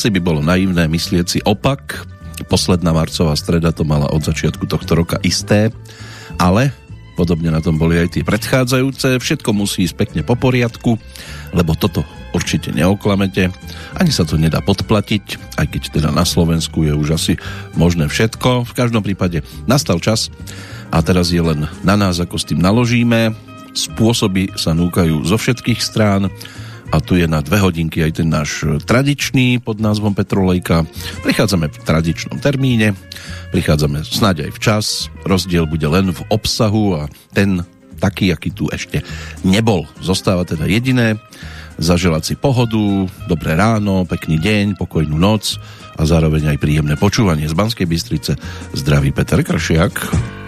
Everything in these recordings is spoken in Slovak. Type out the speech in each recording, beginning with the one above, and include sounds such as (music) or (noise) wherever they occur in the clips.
Asi by bolo naivné myslieť si opak. Posledná marcová streda to mala od začiatku tohto roka isté, ale podobne na tom boli aj tie predchádzajúce. Všetko musí ísť pekne po poriadku, lebo toto určite neoklamete. Ani sa to nedá podplatiť, aj keď teda na Slovensku je už asi možné všetko. V každom prípade nastal čas a teraz je len na nás, ako s tým naložíme. Spôsoby sa núkajú zo všetkých strán a tu je na dve hodinky aj ten náš tradičný pod názvom Petrolejka. Prichádzame v tradičnom termíne, prichádzame snáď aj včas, rozdiel bude len v obsahu a ten taký, aký tu ešte nebol. Zostáva teda jediné, zaželať si pohodu, dobré ráno, pekný deň, pokojnú noc a zároveň aj príjemné počúvanie z Banskej Bystrice. Zdraví Peter Kršiak.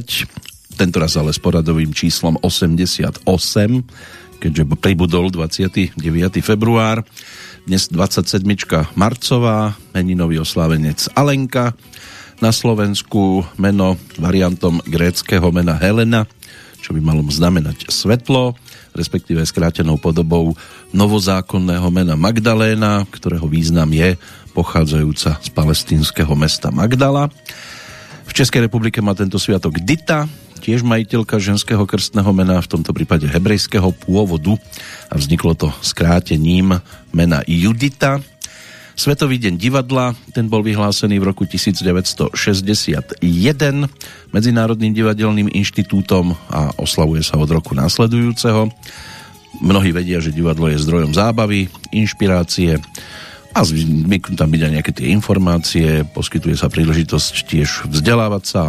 Opäť, tentoraz ale s poradovým číslom 88, keďže pribudol 29. február. Dnes 27. marcová, meninový oslávenec Alenka, na Slovensku meno variantom gréckého mena Helena, čo by malo znamenať svetlo, respektíve skrátenou podobou novozákonného mena Magdaléna, ktorého význam je pochádzajúca z palestínskeho mesta Magdala. V Českej republike má tento sviatok Dita, tiež majiteľka ženského krstného mena, v tomto prípade hebrejského pôvodu a vzniklo to skrátením mena Judita. Svetový deň divadla, ten bol vyhlásený v roku 1961 Medzinárodným divadelným inštitútom a oslavuje sa od roku následujúceho. Mnohí vedia, že divadlo je zdrojom zábavy, inšpirácie, a zvyknú tam byť aj nejaké tie informácie, poskytuje sa príležitosť tiež vzdelávať sa,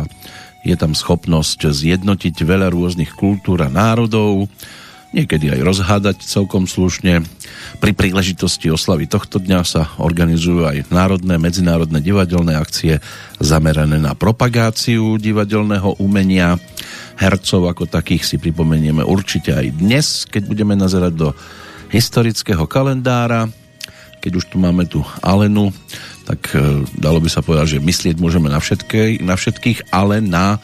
je tam schopnosť zjednotiť veľa rôznych kultúr a národov niekedy aj rozhádať celkom slušne. Pri príležitosti oslavy tohto dňa sa organizujú aj národné, medzinárodné divadelné akcie zamerané na propagáciu divadelného umenia. Hercov ako takých si pripomenieme určite aj dnes, keď budeme nazerať do historického kalendára. Keď už tu máme tu Alenu, tak e, dalo by sa povedať, že myslieť môžeme na, všetkej, na všetkých, ale na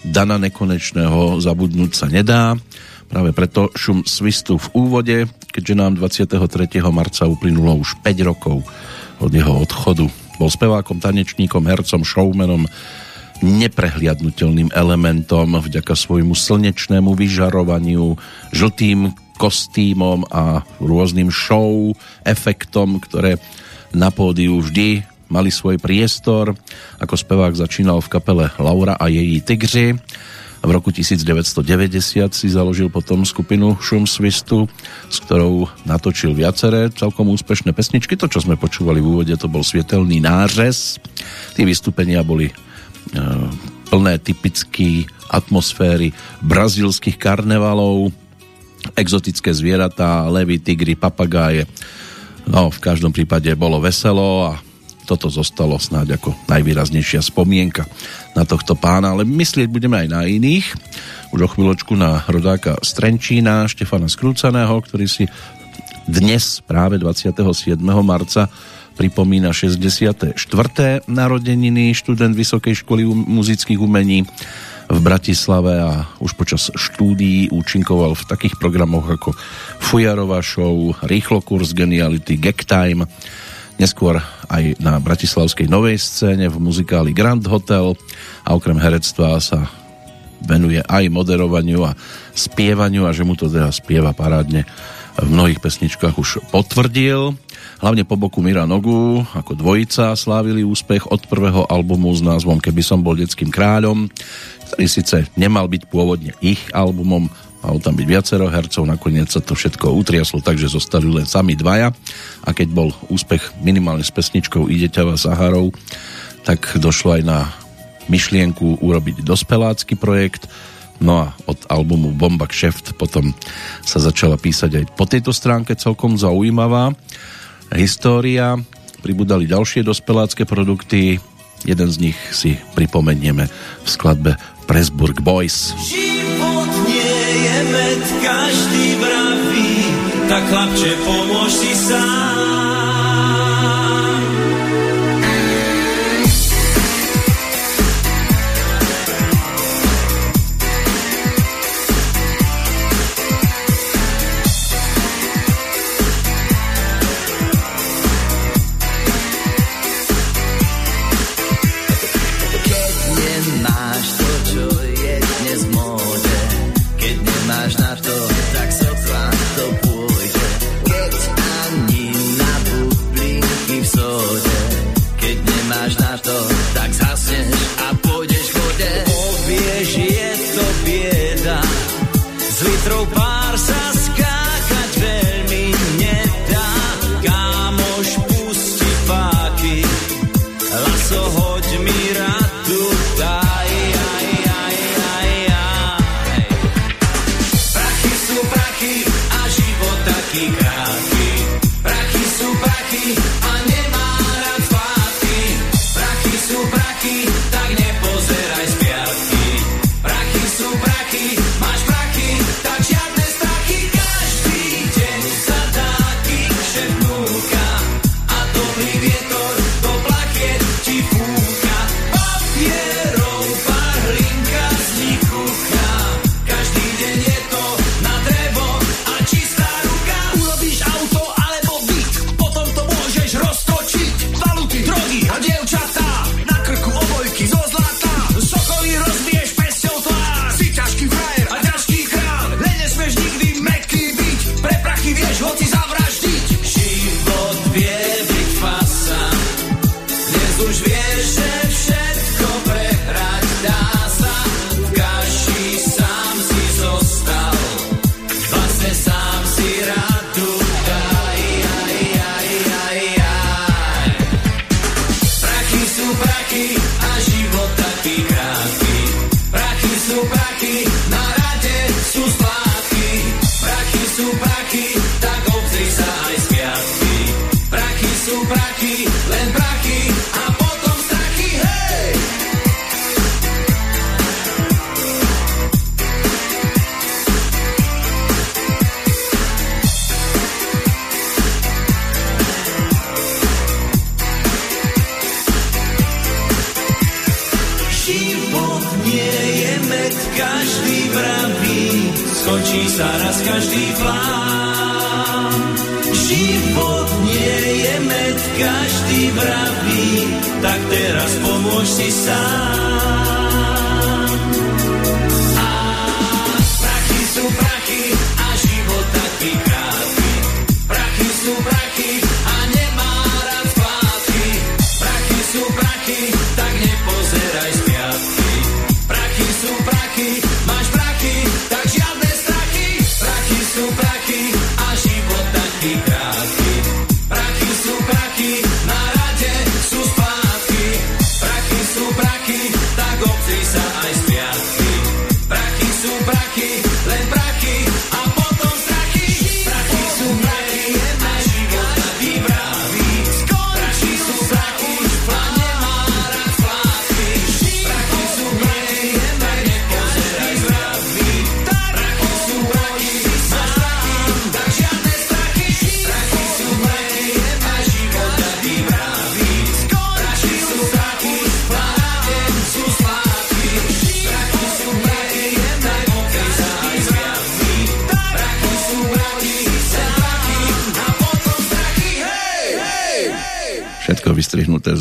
Dana Nekonečného zabudnúť sa nedá. Práve preto šum svistu v úvode, keďže nám 23. marca uplynulo už 5 rokov od jeho odchodu. Bol spevákom, tanečníkom, hercom, showmanom, neprehliadnutelným elementom vďaka svojmu slnečnému vyžarovaniu, žltým kostýmom a rôznym show, efektom, ktoré na pódiu vždy mali svoj priestor. Ako spevák začínal v kapele Laura a její Tigři. V roku 1990 si založil potom skupinu Šum Svistu, s ktorou natočil viaceré celkom úspešné pesničky. To, čo sme počúvali v úvode, to bol Svietelný nářez. Tí vystúpenia boli e, plné typické atmosféry brazilských karnevalov, exotické zvieratá, levy, tigry, papagáje. No, v každom prípade bolo veselo a toto zostalo snáď ako najvýraznejšia spomienka na tohto pána, ale myslieť budeme aj na iných. Už o chvíľočku na rodáka Strenčína, Štefana Skrúcaného, ktorý si dnes práve 27. marca pripomína 64. narodeniny, študent Vysokej školy muzických umení v Bratislave a už počas štúdií účinkoval v takých programoch ako Fujarová show, Rýchlo kurz geniality, Gag Time, neskôr aj na bratislavskej novej scéne v muzikáli Grand Hotel a okrem herectva sa venuje aj moderovaniu a spievaniu a že mu to teda spieva parádne v mnohých pesničkách už potvrdil. Hlavne po boku Mira Nogu ako dvojica slávili úspech od prvého albumu s názvom Keby som bol detským kráľom, ktorý síce nemal byť pôvodne ich albumom, Malo tam byť viacero hercov, nakoniec sa to všetko utriaslo, takže zostali len sami dvaja. A keď bol úspech minimálne s pesničkou Ide ťava Saharou, tak došlo aj na myšlienku urobiť dospelácky projekt. No a od albumu Bomba Kšeft potom sa začala písať aj po tejto stránke celkom zaujímavá história. Pribudali ďalšie dospelácké produkty. Jeden z nich si pripomenieme v skladbe Pressburg Boys. Život je med, každý vraví, tak chlapče, pomôž si sám. Samstags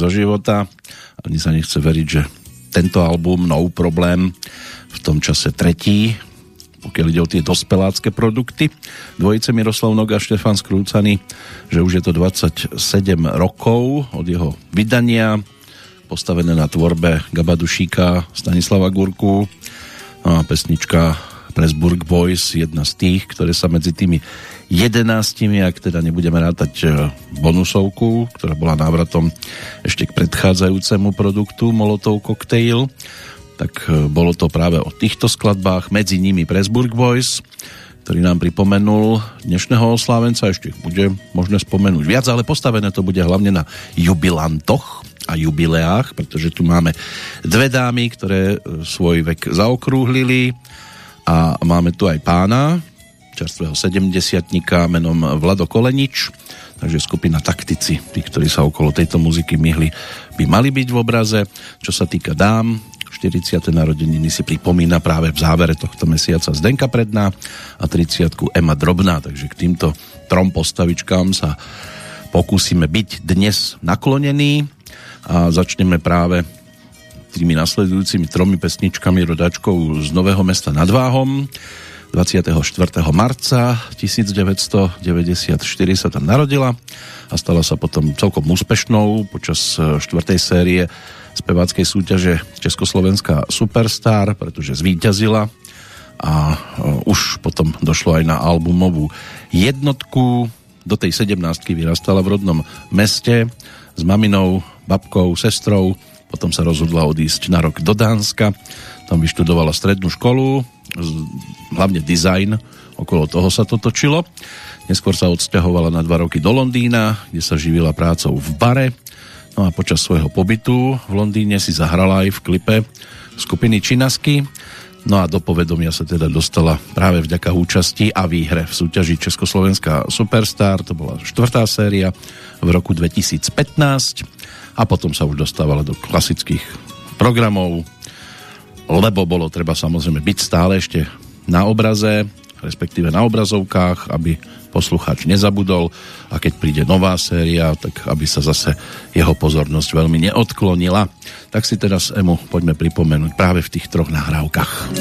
zo života. Ani sa nechce veriť, že tento album No Problém v tom čase tretí pokiaľ ide o tie dospelácké produkty. Dvojice Miroslav Noga a Štefan Skrúcaný, že už je to 27 rokov od jeho vydania, postavené na tvorbe Gabadušíka, Stanislava Gurku no a pesnička Pressburg Boys, jedna z tých, ktoré sa medzi tými jedenáctimi, ak teda nebudeme rátať e, bonusovku, ktorá bola návratom ešte k predchádzajúcemu produktu Molotov Cocktail, tak e, bolo to práve o týchto skladbách, medzi nimi Pressburg Boys, ktorý nám pripomenul dnešného oslávenca, ešte ich bude možné spomenúť viac, ale postavené to bude hlavne na jubilantoch a jubileách, pretože tu máme dve dámy, ktoré e, svoj vek zaokrúhlili a máme tu aj pána, čerstvého 70 menom Vlado Kolenič, takže skupina Taktici, tí, ktorí sa okolo tejto muziky myhli, by mali byť v obraze. Čo sa týka dám, 40. narodeniny si pripomína práve v závere tohto mesiaca Zdenka Predná a 30. Ema Drobná, takže k týmto trom postavičkám sa pokúsime byť dnes naklonení a začneme práve tými nasledujúcimi tromi pesničkami rodačkou z Nového mesta nad Váhom. 24. marca 1994 sa tam narodila a stala sa potom celkom úspešnou počas štvrtej série speváckej súťaže Československá Superstar, pretože zvíťazila a e, už potom došlo aj na albumovú jednotku. Do tej sedemnáctky vyrastala v rodnom meste s maminou, babkou, sestrou. Potom sa rozhodla odísť na rok do Dánska. Tam vyštudovala strednú školu, hlavne design, okolo toho sa to točilo. Neskôr sa odsťahovala na dva roky do Londýna, kde sa živila prácou v bare No a počas svojho pobytu v Londýne si zahrala aj v klipe skupiny Činasky. No a do povedomia sa teda dostala práve vďaka účasti a výhre v súťaži Československá Superstar. To bola štvrtá séria v roku 2015 a potom sa už dostávala do klasických programov, lebo bolo treba samozrejme byť stále ešte na obraze, respektíve na obrazovkách, aby poslucháč nezabudol a keď príde nová séria, tak aby sa zase jeho pozornosť veľmi neodklonila. Tak si teraz Emu poďme pripomenúť práve v tých troch nahrávkach.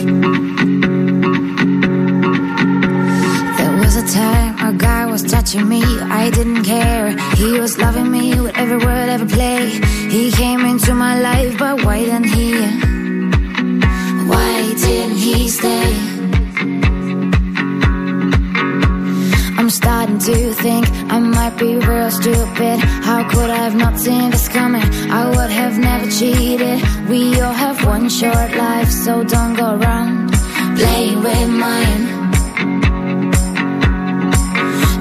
Time a guy was touching me, I didn't care. He was loving me with every word, every play. He came into my life, but why didn't he? Didn't he stay? I'm starting to think I might be real stupid. How could I have not seen this coming? I would have never cheated. We all have one short life, so don't go around playing with mine.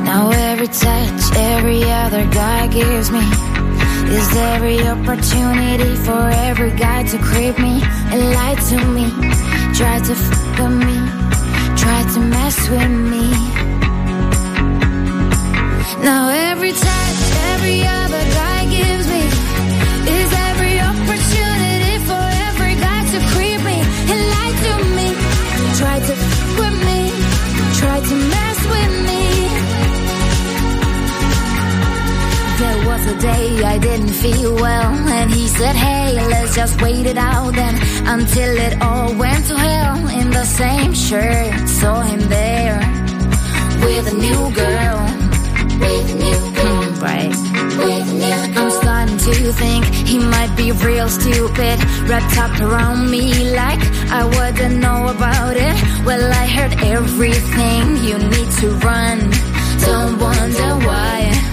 Now every touch every other guy gives me is every opportunity for every guy to creep me and lie to me, try to fuck with me, try to mess with me. Now every touch every other Day I didn't feel well, and he said, Hey, let's just wait it out then until it all went to hell. In the same shirt, saw him there with a new girl. With a new girl, right? With a new girl. I'm starting to think he might be real stupid, wrapped up around me like I wouldn't know about it. Well, I heard everything you need to run. Don't wonder why.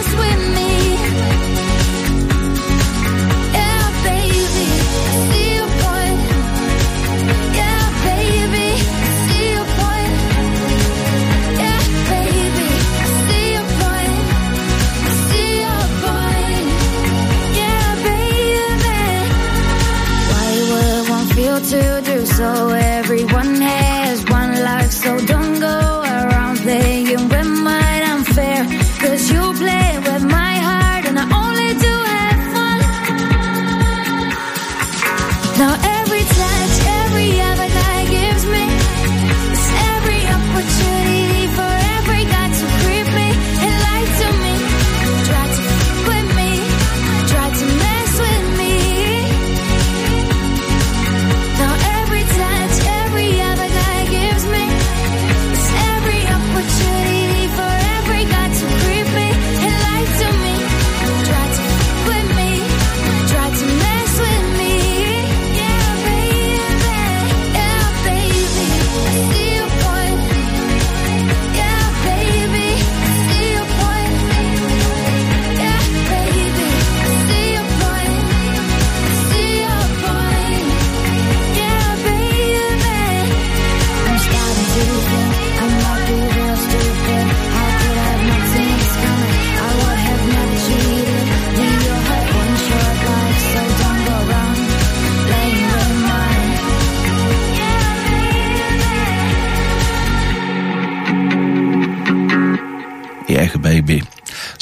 do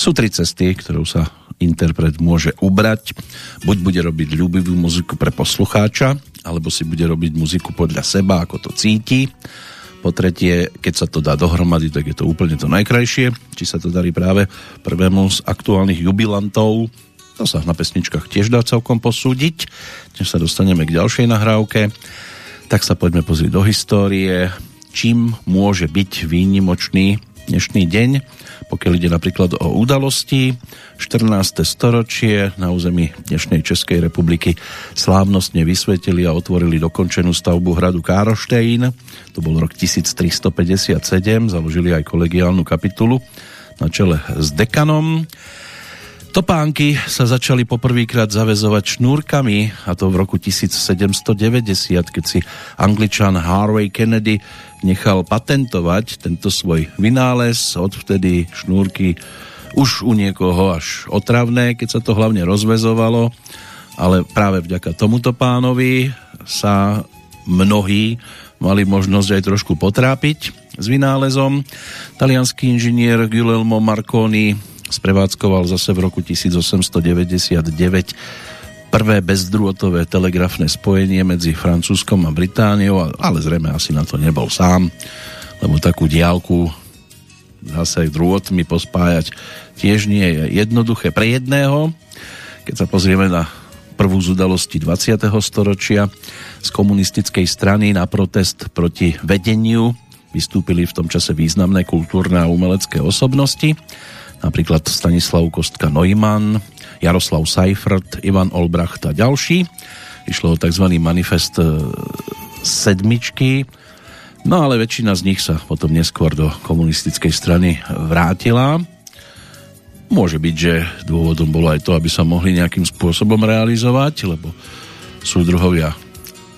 Sú tri cesty, ktorou sa interpret môže ubrať. Buď bude robiť ľúbivú muziku pre poslucháča, alebo si bude robiť muziku podľa seba, ako to cíti. Po tretie, keď sa to dá dohromady, tak je to úplne to najkrajšie. Či sa to darí práve prvému z aktuálnych jubilantov, to sa na pesničkách tiež dá celkom posúdiť. Než sa dostaneme k ďalšej nahrávke, tak sa poďme pozrieť do histórie, čím môže byť výnimočný dnešný deň, pokiaľ ide napríklad o udalosti. 14. storočie na území dnešnej Českej republiky slávnostne vysvetili a otvorili dokončenú stavbu hradu Károštejn. To bol rok 1357, založili aj kolegiálnu kapitulu na čele s dekanom. Topánky sa začali poprvýkrát zavezovať šnúrkami a to v roku 1790, keď si angličan Harvey Kennedy nechal patentovať tento svoj vynález. Odvtedy šnúrky už u niekoho až otravné, keď sa to hlavne rozvezovalo, ale práve vďaka tomuto pánovi sa mnohí mali možnosť aj trošku potrápiť s vynálezom. Talianský inžinier Guillermo Marconi sprevádzkoval zase v roku 1899 prvé bezdrôtové telegrafné spojenie medzi Francúzskom a Britániou, ale zrejme asi na to nebol sám, lebo takú diálku zase drôtmi pospájať tiež nie je jednoduché pre jedného. Keď sa pozrieme na prvú z udalostí 20. storočia z komunistickej strany na protest proti vedeniu vystúpili v tom čase významné kultúrne a umelecké osobnosti napríklad Stanislav Kostka Neumann, Jaroslav Seifert, Ivan Olbracht a ďalší. Išlo o tzv. manifest sedmičky, no ale väčšina z nich sa potom neskôr do komunistickej strany vrátila. Môže byť, že dôvodom bolo aj to, aby sa mohli nejakým spôsobom realizovať, lebo súdruhovia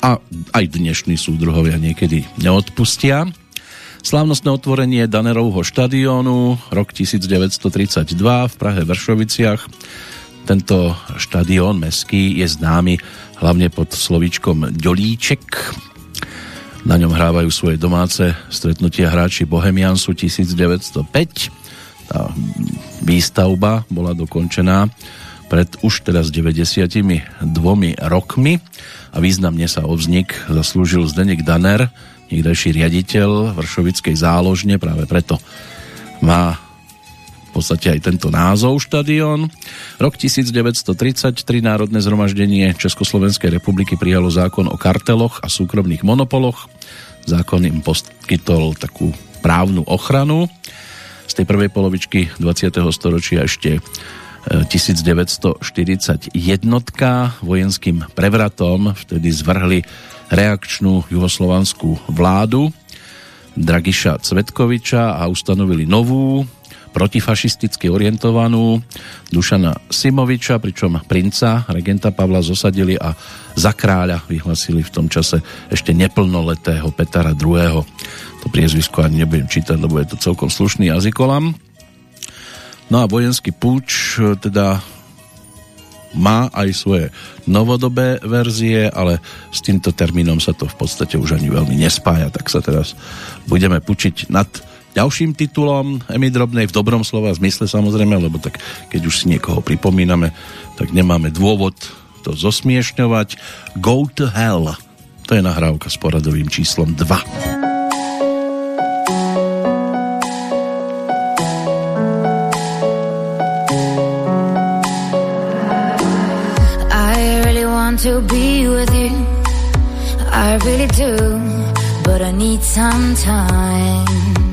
a aj dnešní súdruhovia niekedy neodpustia. Slávnostné otvorenie Danerovho štadiónu, rok 1932 v Prahe Vršoviciach. Tento štadión meský je známy hlavne pod slovíčkom Ďolíček. Na ňom hrávajú svoje domáce stretnutia hráči Bohemiansu 1905 tá výstavba bola dokončená pred už teraz 92 rokmi a významne sa o vznik zaslúžil Zdenek Daner, niekdejší riaditeľ Vršovickej záložne, práve preto má v podstate aj tento názov štadión. Rok 1933 Národné zhromaždenie Československej republiky prijalo zákon o karteloch a súkromných monopoloch. Zákon im poskytol takú právnu ochranu z tej prvej polovičky 20. storočia ešte 1941 e, vojenským prevratom vtedy zvrhli reakčnú juhoslovanskú vládu Dragiša Cvetkoviča a ustanovili novú protifašisticky orientovanú Dušana Simoviča, pričom princa, regenta Pavla zosadili a za kráľa vyhlasili v tom čase ešte neplnoletého Petra II to priezvisko ani nebudem čítať, lebo je to celkom slušný jazykolam. No a vojenský púč e, teda má aj svoje novodobé verzie, ale s týmto termínom sa to v podstate už ani veľmi nespája, tak sa teraz budeme pučiť nad ďalším titulom Emy Drobnej v dobrom slova zmysle samozrejme, lebo tak keď už si niekoho pripomíname, tak nemáme dôvod to zosmiešňovať. Go to Hell, to je nahrávka s poradovým číslom 2. to be with you. I really do, but I need some time.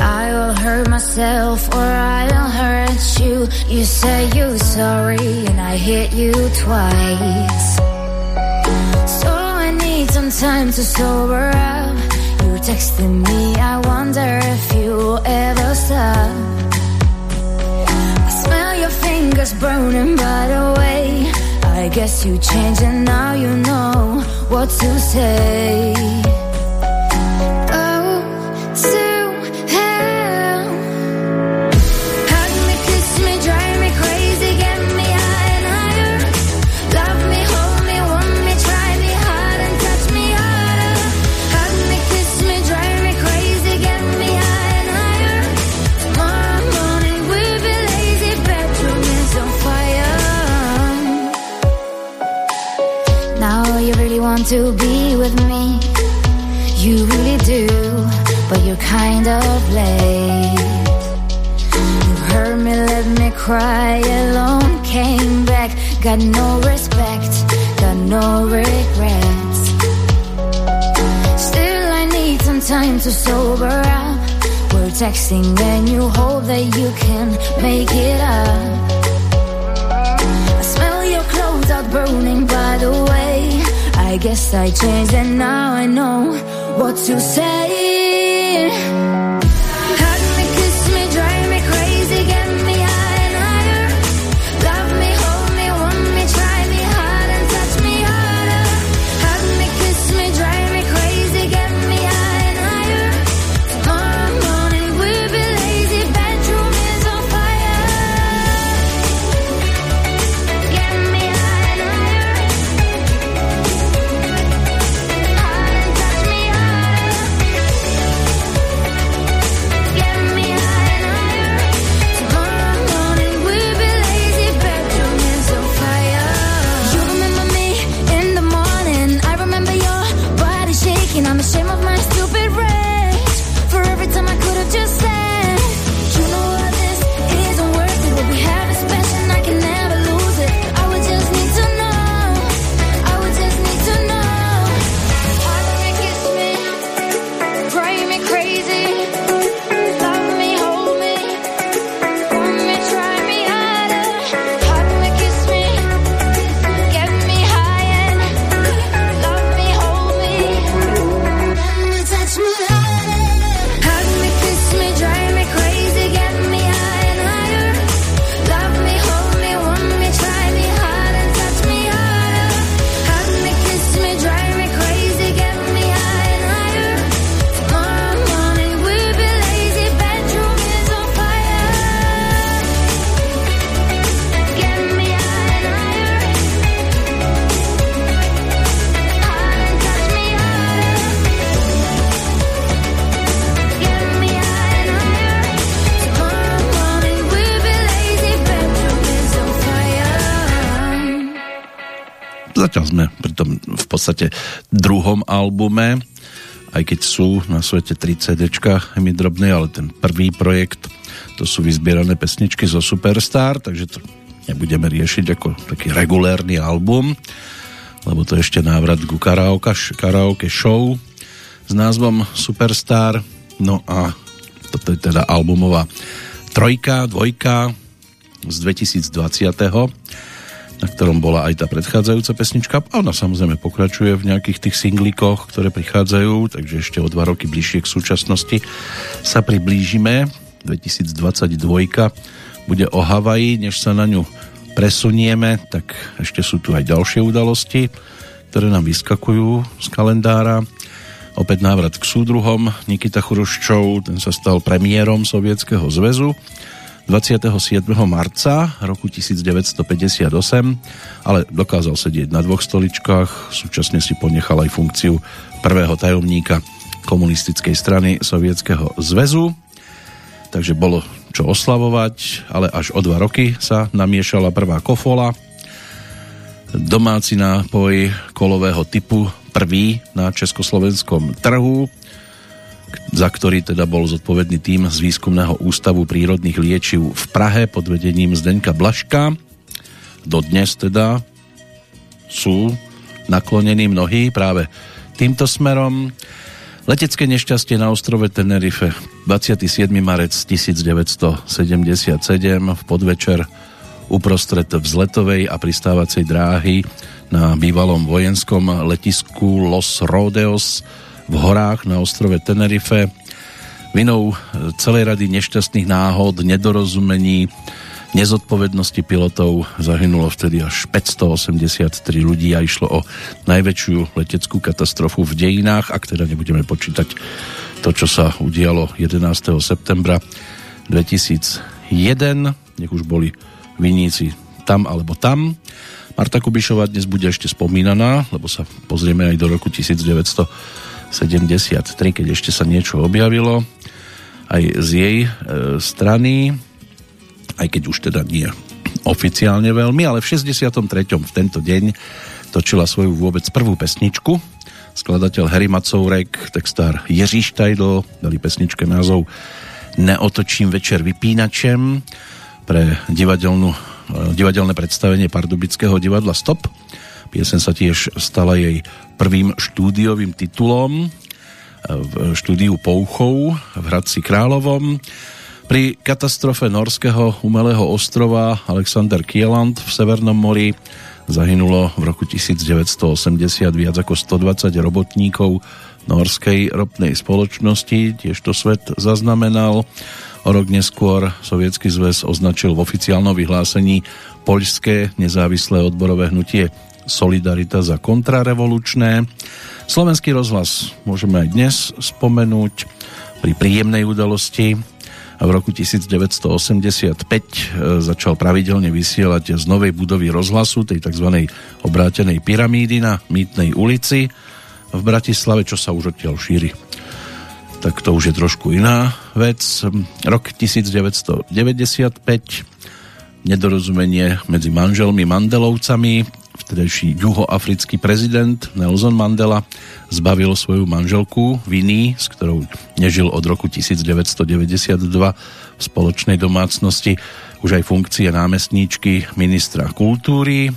I will hurt myself or I'll hurt you. You say you're sorry and I hit you twice. So I need some time to sober up. You're texting me, I wonder if you ever stop. I smell your fingers burning by the way I guess you changed and now you know what to say. To be with me. You really do, but you're kind of late. You heard me, let me cry alone. Came back, got no respect, got no regrets. Still, I need some time to sober up. We're texting, and you hope that you can make it up. I smell your clothes out burning. I guess I changed and now I know what to say. Zatiaľ sme pri tom v podstate druhom albume, aj keď sú na svete 3 CD my drobné, ale ten prvý projekt to sú vyzbierané pesničky zo Superstar, takže to nebudeme riešiť ako taký regulérny album, lebo to je ešte návrat ku karaoke, karaoke show s názvom Superstar. No a toto je teda albumová trojka, dvojka z 2020 na ktorom bola aj tá predchádzajúca pesnička. A ona samozrejme pokračuje v nejakých tých singlikoch, ktoré prichádzajú, takže ešte o dva roky bližšie k súčasnosti sa priblížime. 2022 bude o Havaji, než sa na ňu presunieme, tak ešte sú tu aj ďalšie udalosti, ktoré nám vyskakujú z kalendára. Opäť návrat k súdruhom. Nikita Chruščov, ten sa stal premiérom Sovietskeho zväzu 27. marca roku 1958, ale dokázal sedieť na dvoch stoličkách, súčasne si ponechal aj funkciu prvého tajomníka komunistickej strany Sovietskeho zväzu, takže bolo čo oslavovať, ale až o dva roky sa namiešala prvá kofola, domáci nápoj kolového typu prvý na československom trhu za ktorý teda bol zodpovedný tým z Výskumného ústavu prírodných liečiv v Prahe pod vedením Zdenka Blaška. Dodnes teda sú naklonení mnohí práve týmto smerom. Letecké nešťastie na ostrove Tenerife 27. marec 1977 v podvečer uprostred vzletovej a pristávacej dráhy na bývalom vojenskom letisku Los Rodeos v horách na ostrove Tenerife. Vinou celej rady nešťastných náhod, nedorozumení, nezodpovednosti pilotov zahynulo vtedy až 583 ľudí a išlo o najväčšiu leteckú katastrofu v dejinách, ak teda nebudeme počítať to, čo sa udialo 11. septembra 2001, nech už boli viníci tam alebo tam. Marta Kubišová dnes bude ešte spomínaná, lebo sa pozrieme aj do roku 1900 73, keď ešte sa niečo objavilo aj z jej e, strany, aj keď už teda nie oficiálne veľmi, ale v 63. v tento deň točila svoju vôbec prvú pesničku. Skladateľ Harry Macourek, textár Jiří Štajdl, dali pesničke názov Neotočím večer vypínačem pre divadelnú, e, divadelné predstavenie Pardubického divadla Stop. Piesen sa tiež stala jej prvým štúdiovým titulom e, v štúdiu Pouchov v Hradci Královom. Pri katastrofe norského umelého ostrova Alexander Kieland v Severnom mori zahynulo v roku 1980 viac ako 120 robotníkov norskej ropnej spoločnosti, tiež to svet zaznamenal. O rok neskôr Sovietsky zväz označil v oficiálnom vyhlásení poľské nezávislé odborové hnutie Solidarita za kontrarevolučné. Slovenský rozhlas môžeme aj dnes spomenúť pri príjemnej udalosti. V roku 1985 e, začal pravidelne vysielať z novej budovy rozhlasu, tej tzv. obrátenej pyramídy na Mýtnej ulici v Bratislave, čo sa už odtiaľ šíri. Tak to už je trošku iná vec. Rok 1995 nedorozumenie medzi manželmi Mandelovcami vtedajší juhoafrický prezident Nelson Mandela zbavil svoju manželku viny, s ktorou nežil od roku 1992 v spoločnej domácnosti už aj funkcie námestníčky ministra kultúry.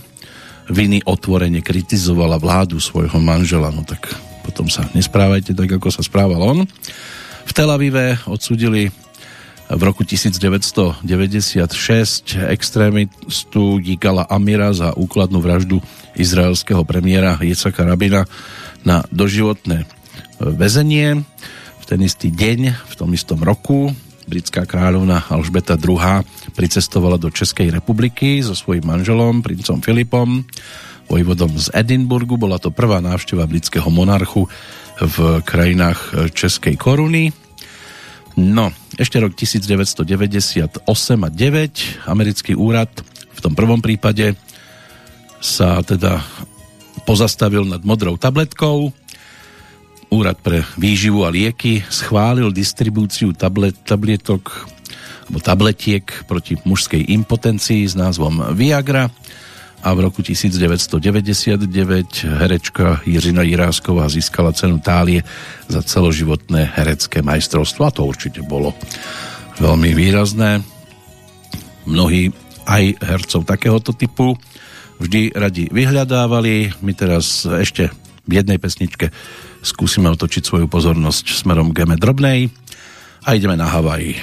Viny otvorene kritizovala vládu svojho manžela, no tak potom sa nesprávajte tak, ako sa správal on. V Tel Avive odsudili v roku 1996 extrémistu Gigala Amira za úkladnú vraždu izraelského premiéra Jicaka Rabina na doživotné väzenie. V ten istý deň, v tom istom roku, britská kráľovna Alžbeta II pricestovala do Českej republiky so svojím manželom, princom Filipom, vojvodom z Edinburgu. Bola to prvá návšteva britského monarchu v krajinách Českej koruny. No, ešte rok 1998 a 9 americký úrad v tom prvom prípade sa teda pozastavil nad modrou tabletkou. Úrad pre výživu a lieky schválil distribúciu tablet, tabletok alebo tabletiek proti mužskej impotencii s názvom Viagra. A v roku 1999 herečka Jiřina Jirásková získala cenu Tálie za celoživotné herecké majstrovstvo a to určite bolo veľmi výrazné. Mnohí aj hercov takéhoto typu vždy radi vyhľadávali. My teraz ešte v jednej pesničke skúsime otočiť svoju pozornosť smerom k Drobnej a ideme na Havaji.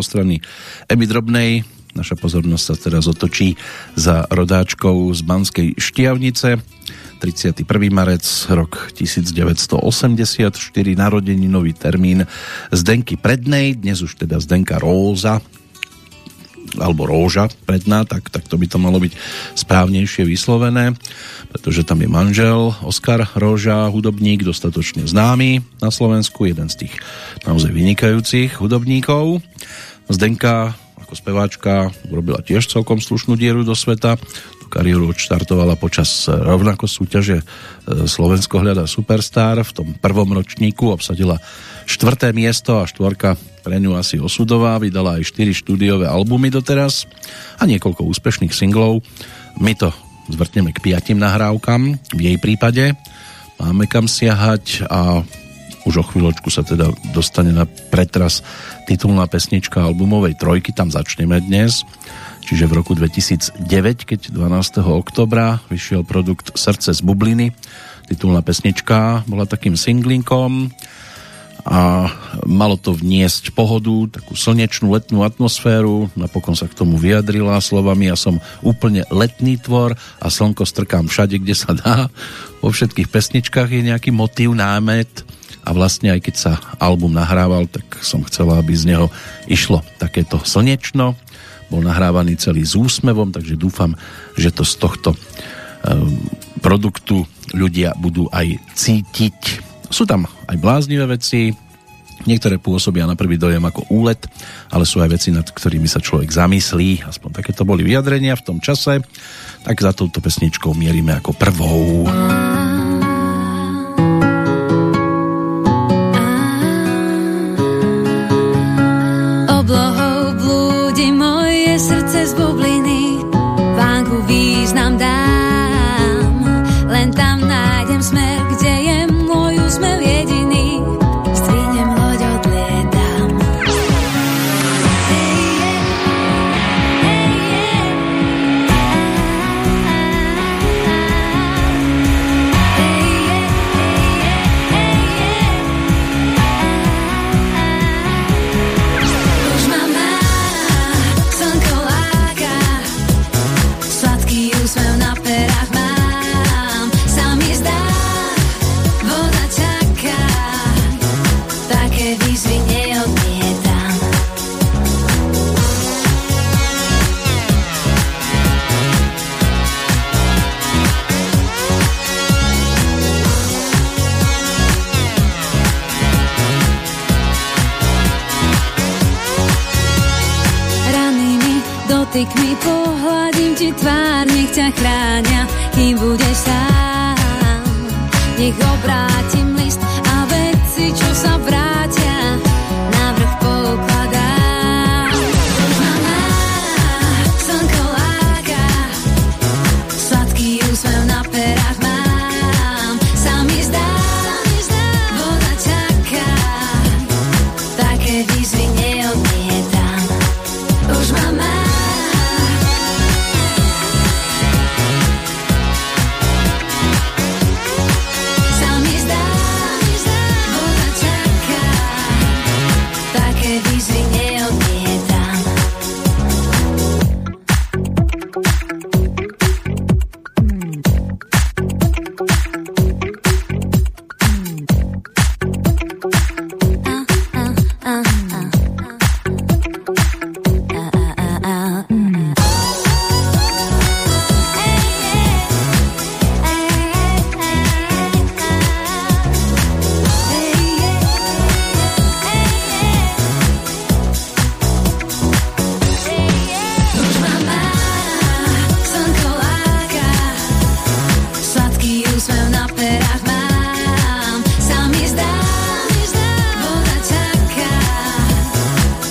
Zo strany Emy Drobnej. Naša pozornosť sa teraz otočí za rodáčkou z Banskej Štiavnice. 31. marec, rok 1984, narodeninový termín Zdenky Prednej, dnes už teda Zdenka Róza, alebo Róža predná, tak, tak to by to malo byť správnejšie vyslovené, pretože tam je manžel Oskar Róža, hudobník, dostatočne známy na Slovensku, jeden z tých naozaj vynikajúcich hudobníkov. Zdenka ako speváčka urobila tiež celkom slušnú dieru do sveta. Tú kariéru odštartovala počas rovnako súťaže e, Slovensko hľada Superstar. V tom prvom ročníku obsadila štvrté miesto a štvorka pre ňu asi osudová. Vydala aj 4 štúdiové albumy doteraz a niekoľko úspešných singlov. My to zvrtneme k piatim nahrávkam v jej prípade. Máme kam siahať a už o chvíľočku sa teda dostane na pretras titulná pesnička albumovej trojky, tam začneme dnes. Čiže v roku 2009, keď 12. oktobra vyšiel produkt Srdce z bubliny, titulná pesnička bola takým singlinkom a malo to vniesť pohodu, takú slnečnú letnú atmosféru, napokon sa k tomu vyjadrila slovami ja som úplne letný tvor a slnko strkám všade, kde sa dá. Vo všetkých pesničkách je nejaký motív, námet, a vlastne aj keď sa album nahrával, tak som chcela, aby z neho išlo takéto slnečno. Bol nahrávaný celý s úsmevom, takže dúfam, že to z tohto um, produktu ľudia budú aj cítiť. Sú tam aj bláznivé veci, Niektoré pôsobia na prvý dojem ako úlet, ale sú aj veci, nad ktorými sa človek zamyslí. Aspoň takéto boli vyjadrenia v tom čase. Tak za touto pesničkou mierime ako prvou. Oblohou moje srdce tvár, nech ťa chránia, kým budeš sám.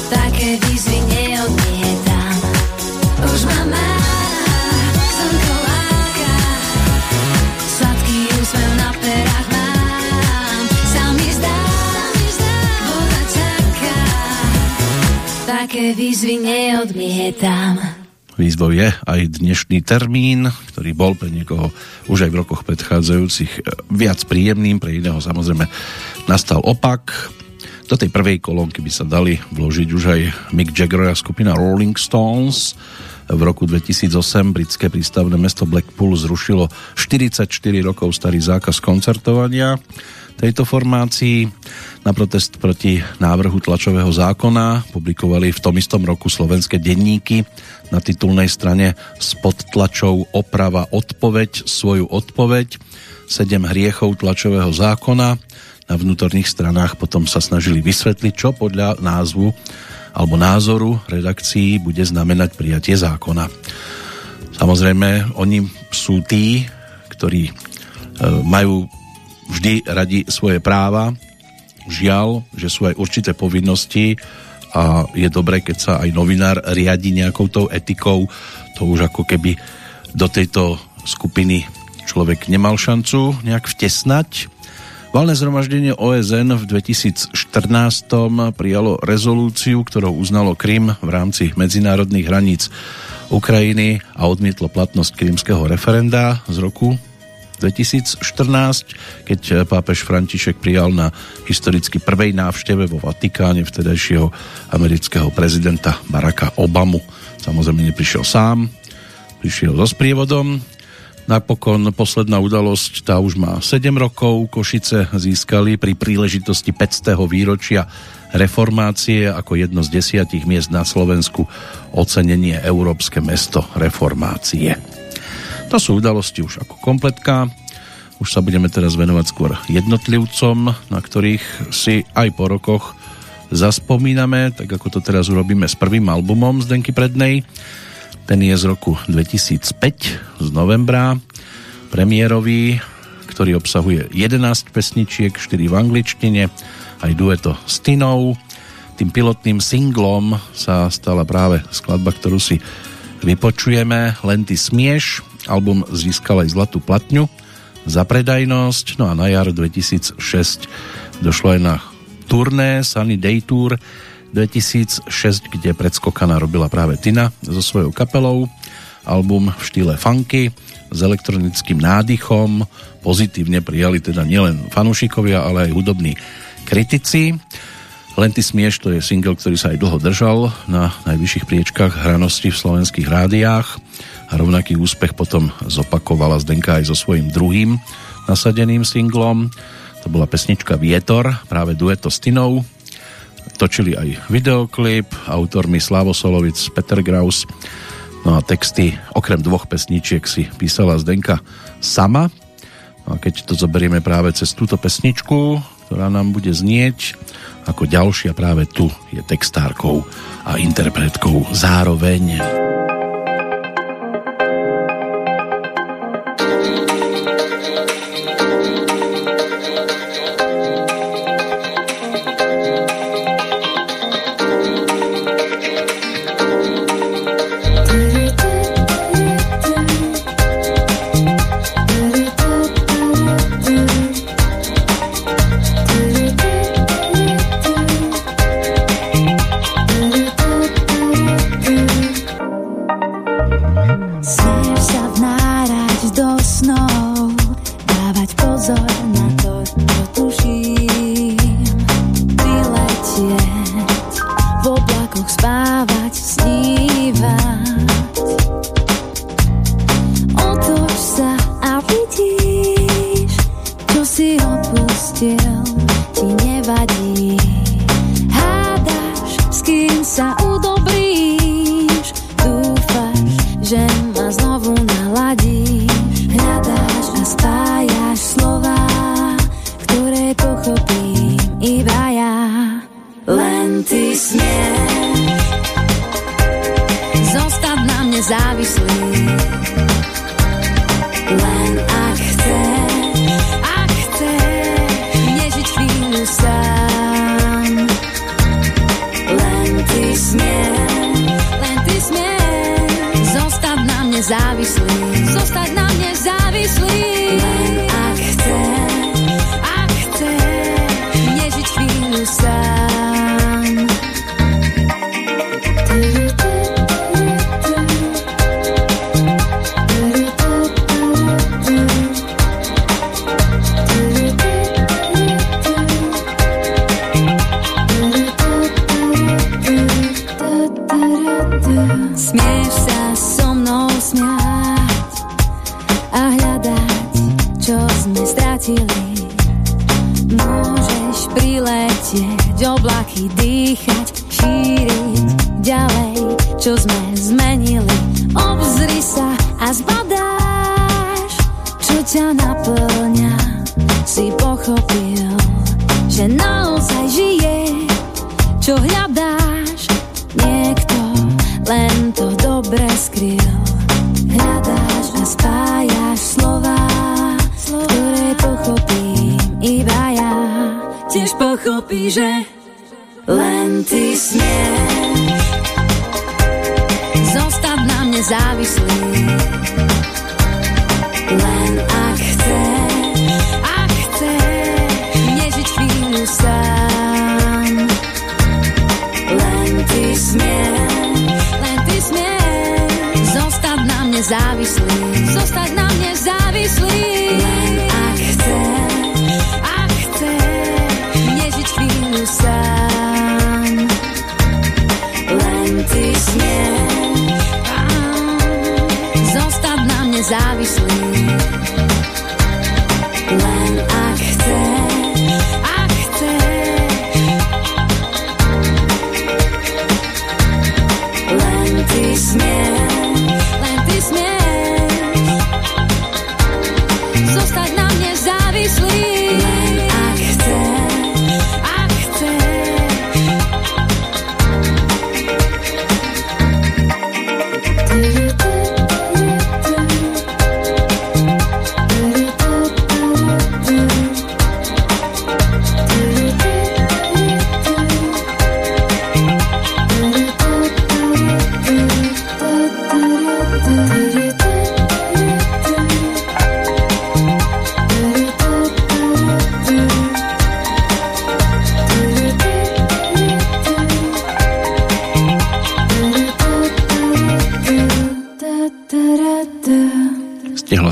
Také výzvy neodmietam. Už ma má, slnko láka, sladký úsmev na perách mám. Sa mi zdá, voda čaká, také výzvy neodmietam. Výzvou je aj dnešný termín, ktorý bol pre niekoho už aj v rokoch predchádzajúcich e, viac príjemným, pre iného samozrejme nastal opak. Do tej prvej kolónky by sa dali vložiť už aj Mick Jagger a skupina Rolling Stones. V roku 2008 britské prístavné mesto Blackpool zrušilo 44 rokov starý zákaz koncertovania tejto formácii. Na protest proti návrhu tlačového zákona publikovali v tom istom roku slovenské denníky na titulnej strane s podtlačou oprava odpoveď, svoju odpoveď, sedem hriechov tlačového zákona. Na vnútorných stranách potom sa snažili vysvetliť, čo podľa názvu alebo názoru redakcií bude znamenať prijatie zákona. Samozrejme, oni sú tí, ktorí e, majú vždy radi svoje práva. Žiaľ, že sú aj určité povinnosti a je dobré, keď sa aj novinár riadi nejakou tou etikou. To už ako keby do tejto skupiny človek nemal šancu nejak vtesnať. Valné zhromaždenie OSN v 2014 prijalo rezolúciu, ktorou uznalo Krym v rámci medzinárodných hraníc Ukrajiny a odmietlo platnosť krymského referenda z roku 2014, keď pápež František prijal na historicky prvej návšteve vo Vatikáne vtedajšieho amerického prezidenta Baracka Obamu. Samozrejme neprišiel sám, prišiel so sprievodom. Napokon posledná udalosť, tá už má 7 rokov. Košice získali pri príležitosti 500. výročia reformácie ako jedno z desiatich miest na Slovensku ocenenie Európske mesto reformácie. To sú udalosti už ako kompletka. Už sa budeme teraz venovať skôr jednotlivcom, na ktorých si aj po rokoch zaspomíname, tak ako to teraz urobíme s prvým albumom Zdenky Prednej. Ten je z roku 2005, z novembra, premiérový, ktorý obsahuje 11 pesničiek, 4 v angličtine, aj dueto s Tinou. Tým pilotným singlom sa stala práve skladba, ktorú si vypočujeme, Len ty smieš. Album získal aj zlatú platňu za predajnosť, no a na jar 2006 došlo aj na turné Sunny Day Tour 2006, kde predskokaná robila práve Tina so svojou kapelou. Album v štýle funky s elektronickým nádychom pozitívne prijali teda nielen fanúšikovia, ale aj hudobní kritici. Len ty smieš, to je single, ktorý sa aj dlho držal na najvyšších priečkách hranosti v slovenských rádiách a rovnaký úspech potom zopakovala Zdenka aj so svojím druhým nasadeným singlom. To bola pesnička Vietor, práve dueto s Tinou. Točili aj videoklip, autormi Slavo Solovic, Peter Graus. No a texty, okrem dvoch pesničiek si písala Zdenka sama. No a keď to zoberieme práve cez túto pesničku, ktorá nám bude znieť, ako ďalšia práve tu je textárkou a interpretkou zároveň.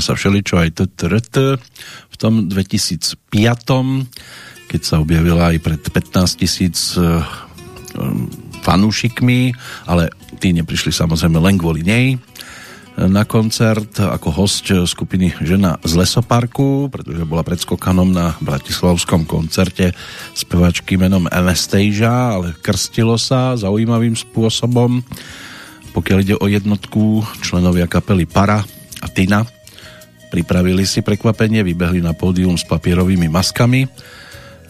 Sa všeličo aj TTRT v tom 2005 keď sa objavila aj pred 15 tisíc e, fanúšikmi, ale tí neprišli samozrejme len kvôli nej na koncert ako host skupiny Žena z Lesoparku, pretože bola predskokanom na bratislavskom koncerte spevačky menom Anastasia, ale krstilo sa zaujímavým spôsobom. Pokiaľ ide o jednotku, členovia kapely Para a Tina pripravili si prekvapenie, vybehli na pódium s papierovými maskami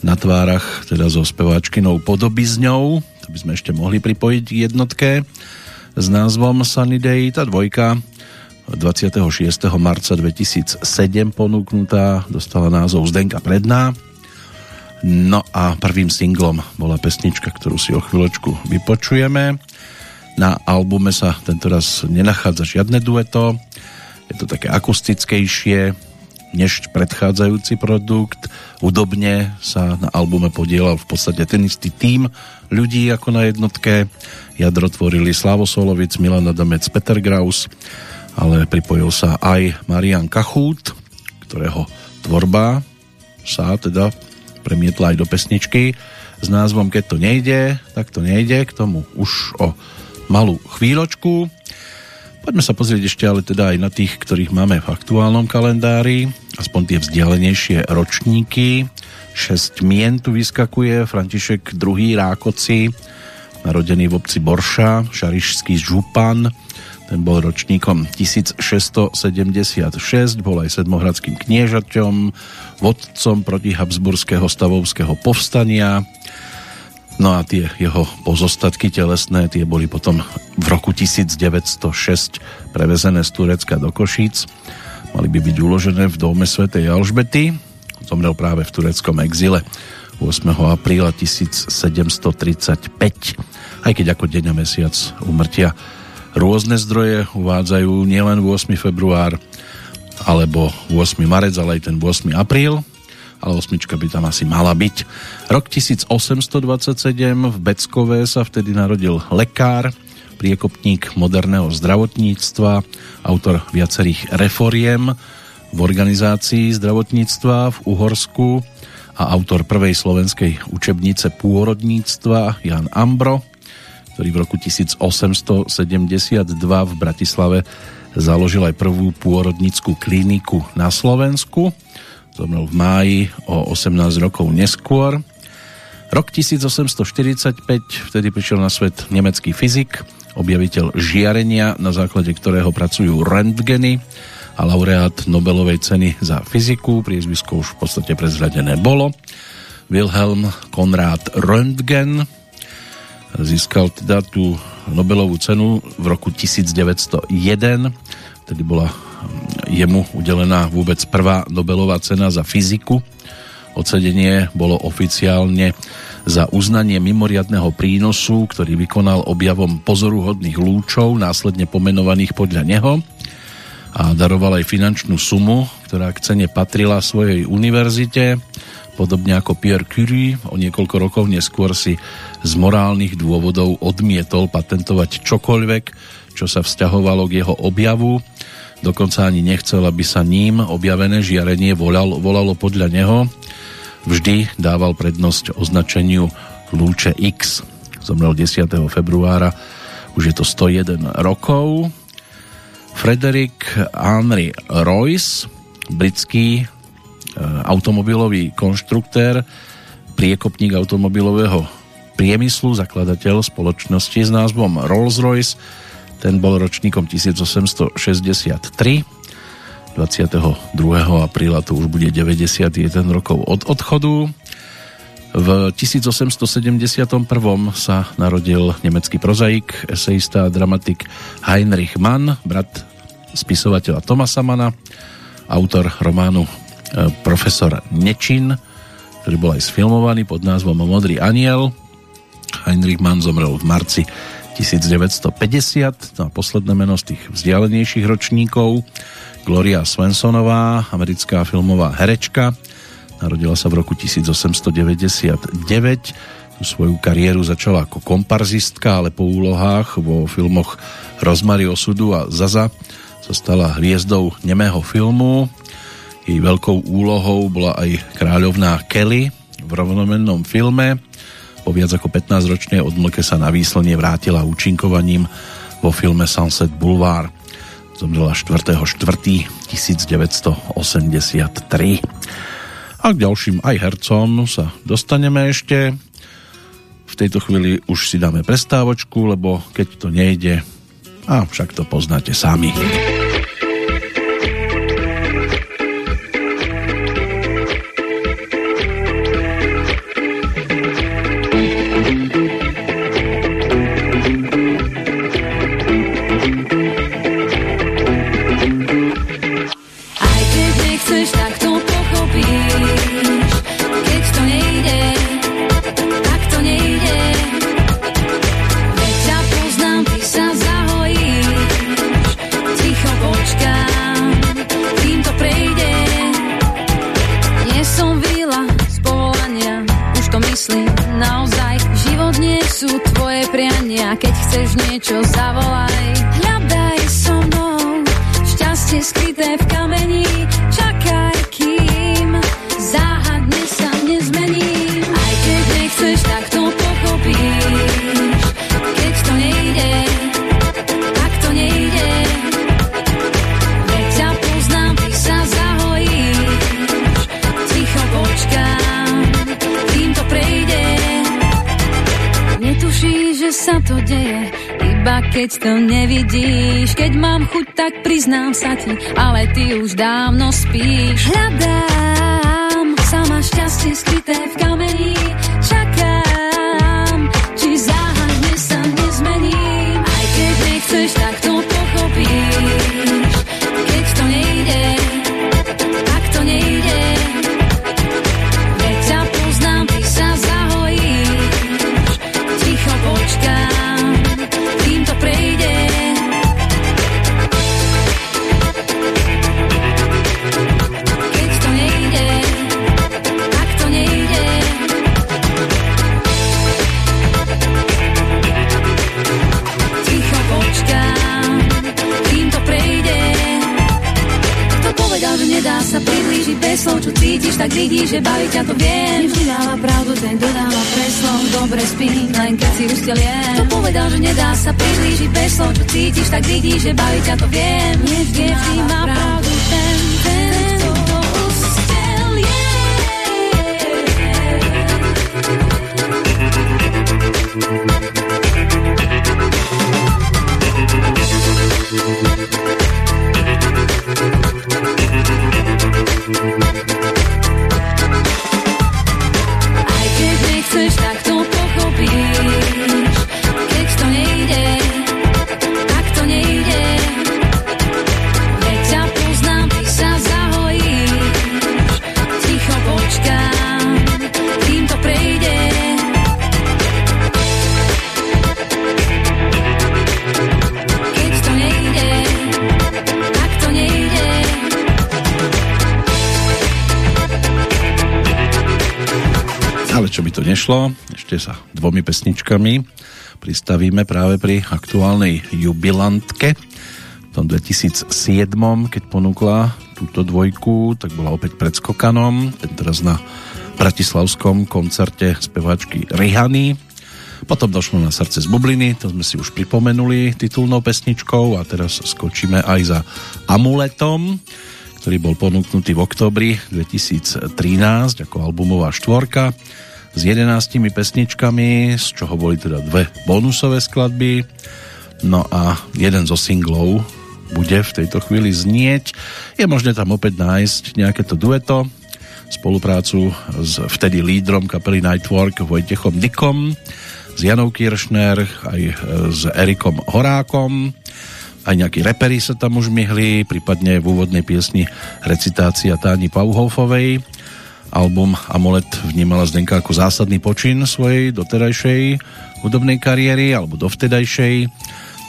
na tvárach, teda so speváčkinou podobizňou, to by sme ešte mohli pripojiť k jednotke s názvom Sunny Day. Tá dvojka 26. marca 2007 ponúknutá, dostala názov Zdenka Predná. No a prvým singlom bola pesnička, ktorú si o chvíľočku vypočujeme. Na albume sa tentoraz nenachádza žiadne dueto, je to také akustickejšie než predchádzajúci produkt. Udobne sa na albume podielal v podstate ten istý tým ľudí ako na jednotke. Jadro tvorili Slavo Solovic, Milan Adamec, Peter Graus, ale pripojil sa aj Marian Kachút, ktorého tvorba sa teda premietla aj do pesničky s názvom Keď to nejde, tak to nejde, k tomu už o malú chvíľočku. Poďme sa pozrieť ešte ale teda aj na tých, ktorých máme v aktuálnom kalendári, aspoň tie vzdialenejšie ročníky. 6 mien tu vyskakuje, František II. Rákoci, narodený v obci Borša, šarišský župan, ten bol ročníkom 1676, bol aj sedmohradským kniežaťom, vodcom proti Habsburského stavovského povstania. No a tie jeho pozostatky telesné, tie boli potom v roku 1906 prevezené z Turecka do Košíc. Mali by byť uložené v dome svätej Alžbety. Zomrel práve v tureckom exile 8. apríla 1735, aj keď ako deň a mesiac umrtia Rôzne zdroje uvádzajú nielen 8. február alebo 8. marec, ale aj ten 8. apríl, ale osmička by tam asi mala byť. Rok 1827 v Beckové sa vtedy narodil lekár, priekopník moderného zdravotníctva, autor viacerých reforiem v organizácii zdravotníctva v Uhorsku a autor prvej slovenskej učebnice pôrodníctva Jan Ambro, ktorý v roku 1872 v Bratislave založil aj prvú pôrodnickú kliniku na Slovensku. Zomrel v máji o 18 rokov neskôr. Rok 1845, vtedy prišiel na svet nemecký fyzik, objaviteľ žiarenia, na základe ktorého pracujú rentgeny a laureát Nobelovej ceny za fyziku, priezvisko už v podstate prezradené bolo. Wilhelm Konrad Röntgen, Získal teda tú Nobelovú cenu v roku 1901, tedy bola jemu udelená vôbec prvá Nobelová cena za fyziku. Ocedenie bolo oficiálne za uznanie mimoriadného prínosu, ktorý vykonal objavom pozoruhodných lúčov, následne pomenovaných podľa neho a daroval aj finančnú sumu, ktorá k cene patrila svojej univerzite Podobne ako Pierre Curie, o niekoľko rokov neskôr si z morálnych dôvodov odmietol patentovať čokoľvek, čo sa vzťahovalo k jeho objavu. Dokonca ani nechcel, aby sa ním objavené žiarenie volalo, volalo podľa neho. Vždy dával prednosť označeniu lúče X. Zomrel 10. februára, už je to 101 rokov. Frederick Henry Royce, britský Eh, automobilový konštruktér, priekopník automobilového priemyslu, zakladateľ spoločnosti s názvom Rolls-Royce. Ten bol ročníkom 1863. 22. apríla to už bude 91 rokov od odchodu. V 1871 sa narodil nemecký prozaik, eseista a dramatik Heinrich Mann, brat spisovateľa Tomasa Mana, autor románu E, profesor Nečin, ktorý bol aj sfilmovaný pod názvom Modrý aniel. Heinrich Mann zomrel v marci 1950, no a posledné meno z tých vzdialenejších ročníkov Gloria Swensonová, americká filmová herečka, narodila sa v roku 1899, tu svoju kariéru začala ako komparzistka, ale po úlohách vo filmoch Rozmary osudu a Zaza sa stala hviezdou nemého filmu. Jej veľkou úlohou bola aj kráľovná Kelly v rovnomennom filme. Po viac ako 15-ročnej odmlke sa na výslnie vrátila účinkovaním vo filme Sunset Boulevard. Zomrela 4.4.1983. A k ďalším aj hercom sa dostaneme ešte. V tejto chvíli už si dáme prestávočku, lebo keď to nejde, a však to poznáte sami. Nešlo, ešte sa dvomi pesničkami pristavíme práve pri aktuálnej jubilantke. V tom 2007, keď ponúkla túto dvojku, tak bola opäť pred Skokanom, teraz na bratislavskom koncerte speváčky Rihany. Potom došlo na srdce z bubliny, to sme si už pripomenuli titulnou pesničkou a teraz skočíme aj za Amuletom, ktorý bol ponúknutý v oktobri 2013 ako albumová štvorka s 11 pesničkami, z čoho boli teda dve bonusové skladby. No a jeden zo singlov bude v tejto chvíli znieť. Je možné tam opäť nájsť nejaké to dueto, spoluprácu s vtedy lídrom kapely Nightwork Vojtechom Dikom, s Janou Kiršner, aj s Erikom Horákom, aj nejakí reperi sa tam už myhli, prípadne v úvodnej piesni recitácia Táni Pauhofovej. Album Amulet vnímala Zdenka ako zásadný počin svojej doterajšej hudobnej kariéry, alebo dovtedajšej.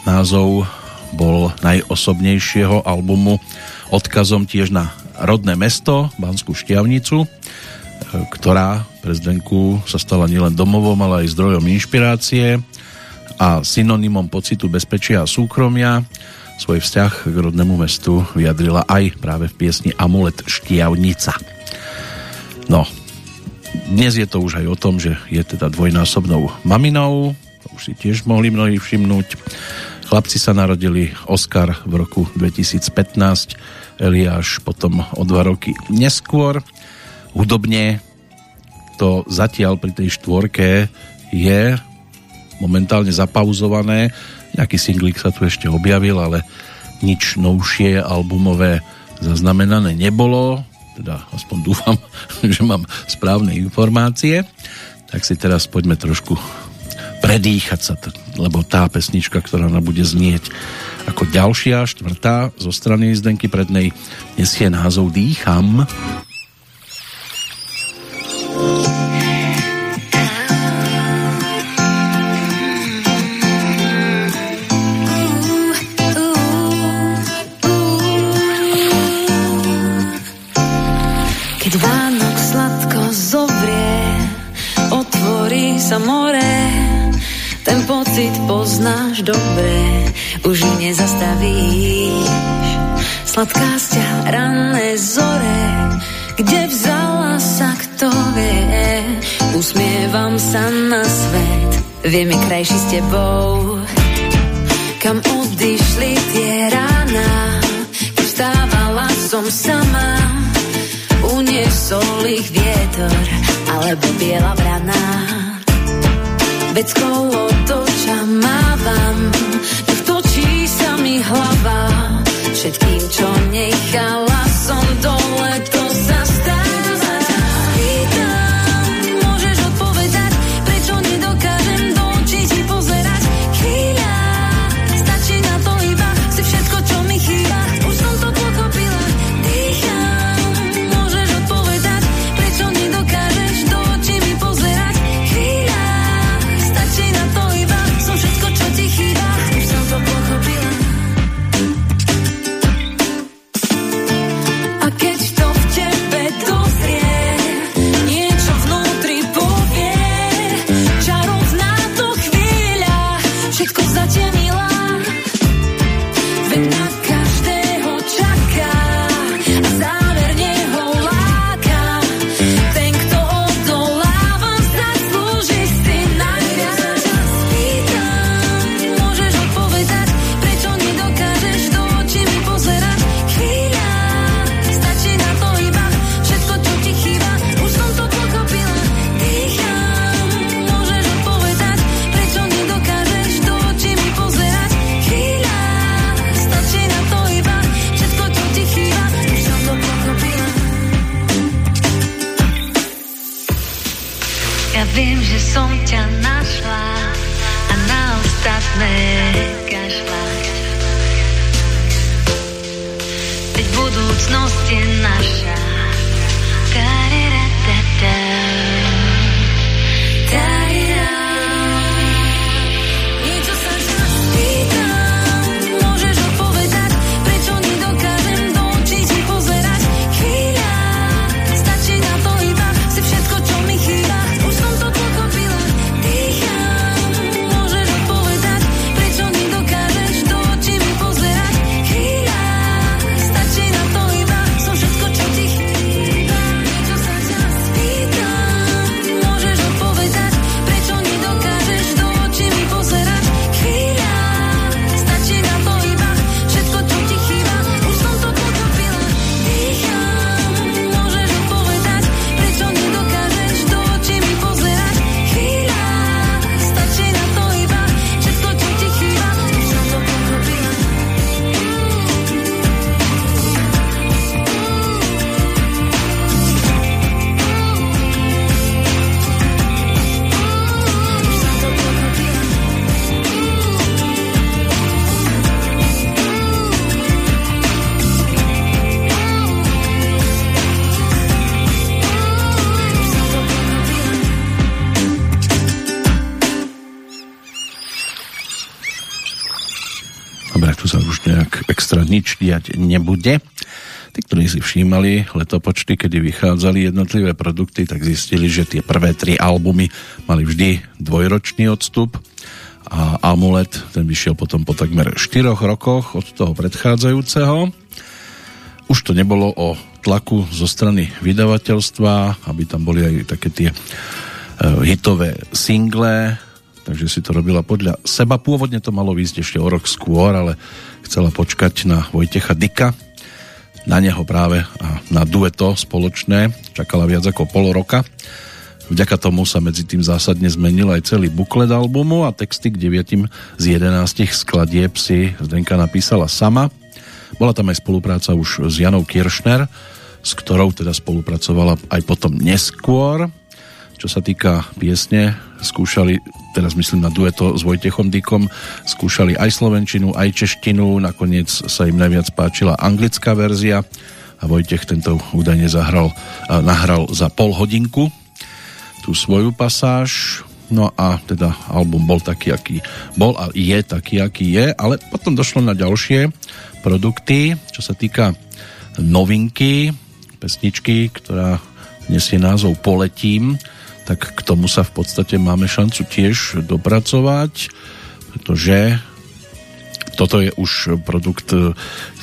Názov bol najosobnejšieho albumu odkazom tiež na rodné mesto, Banskú Štiavnicu, ktorá pre Zdenku sa stala nielen domovom, ale aj zdrojom inšpirácie a synonymom pocitu bezpečia a súkromia. svoj vzťah k rodnému mestu vyjadrila aj práve v piesni Amulet Štiavnica. No, dnes je to už aj o tom, že je teda dvojnásobnou maminou, to už si tiež mohli mnohí všimnúť. Chlapci sa narodili, Oscar v roku 2015, Eliáš potom o dva roky neskôr. Hudobne to zatiaľ pri tej štvorke je momentálne zapauzované. Nejaký singlik sa tu ešte objavil, ale nič novšie albumové zaznamenané nebolo. Teda aspoň dúfam, (laughs) že mám správne informácie. Tak si teraz poďme trošku predýchať sa, lebo tá pesnička, ktorá nám bude znieť ako ďalšia, štvrtá zo strany Zdenky prednej, nesie názov Dýcham. Dýcham. Poznáš dobre, už nezastavíš. Sladká sťa ranné zore, kde vzala sa kto vie. Usmievam sa na svet, vie mi krajší s tebou. Kam odišli tie rána, vstávala som sama. Uniesol ich vietor, alebo biela vrana. Veď kolo toča mávam, točí sa mi hlava. Všetkým, čo nechala som dole, diať nebude. Tí, ktorí si všímali letopočty, kedy vychádzali jednotlivé produkty, tak zistili, že tie prvé tri albumy mali vždy dvojročný odstup a Amulet, ten vyšiel potom po takmer 4 rokoch od toho predchádzajúceho. Už to nebolo o tlaku zo strany vydavateľstva, aby tam boli aj také tie uh, hitové single, takže si to robila podľa seba. Pôvodne to malo výjsť ešte o rok skôr, ale chcela počkať na Vojtecha Dika, na neho práve a na dueto spoločné čakala viac ako pol roka. Vďaka tomu sa medzi tým zásadne zmenil aj celý buklet albumu a texty k 9 z 11 skladieb si Zdenka napísala sama. Bola tam aj spolupráca už s Janou Kiršner, s ktorou teda spolupracovala aj potom neskôr. Čo sa týka piesne, skúšali, teraz myslím na dueto s Vojtechom Dykom, skúšali aj slovenčinu, aj češtinu, nakoniec sa im najviac páčila anglická verzia a Vojtech tento údajne zahral, nahral za pol hodinku tú svoju pasáž, no a teda album bol taký, aký bol a je taký, aký je, ale potom došlo na ďalšie produkty, čo sa týka novinky, pesničky, ktorá nesie názov Poletím, tak k tomu sa v podstate máme šancu tiež dopracovať, pretože toto je už produkt,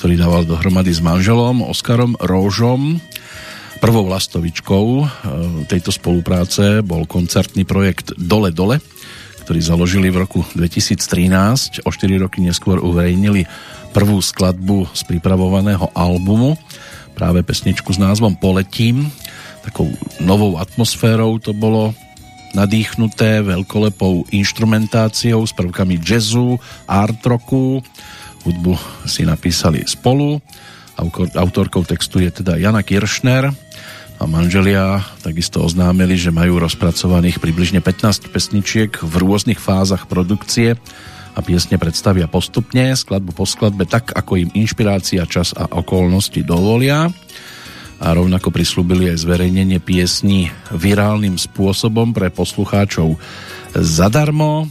ktorý dával dohromady s manželom Oskarom Róžom, Prvou lastovičkou e, tejto spolupráce bol koncertný projekt Dole Dole, ktorý založili v roku 2013. O 4 roky neskôr uverejnili prvú skladbu z pripravovaného albumu, práve pesničku s názvom Poletím. Takou novou atmosférou to bolo nadýchnuté veľkolepou inštrumentáciou s prvkami jazzu, art rocku. Hudbu si napísali spolu. Autorkou textu je teda Jana Kiršner, a manželia takisto oznámili, že majú rozpracovaných približne 15 pesničiek v rôznych fázach produkcie a piesne predstavia postupne, skladbu po skladbe, tak ako im inšpirácia, čas a okolnosti dovolia. A rovnako prislúbili aj zverejnenie piesní virálnym spôsobom pre poslucháčov zadarmo.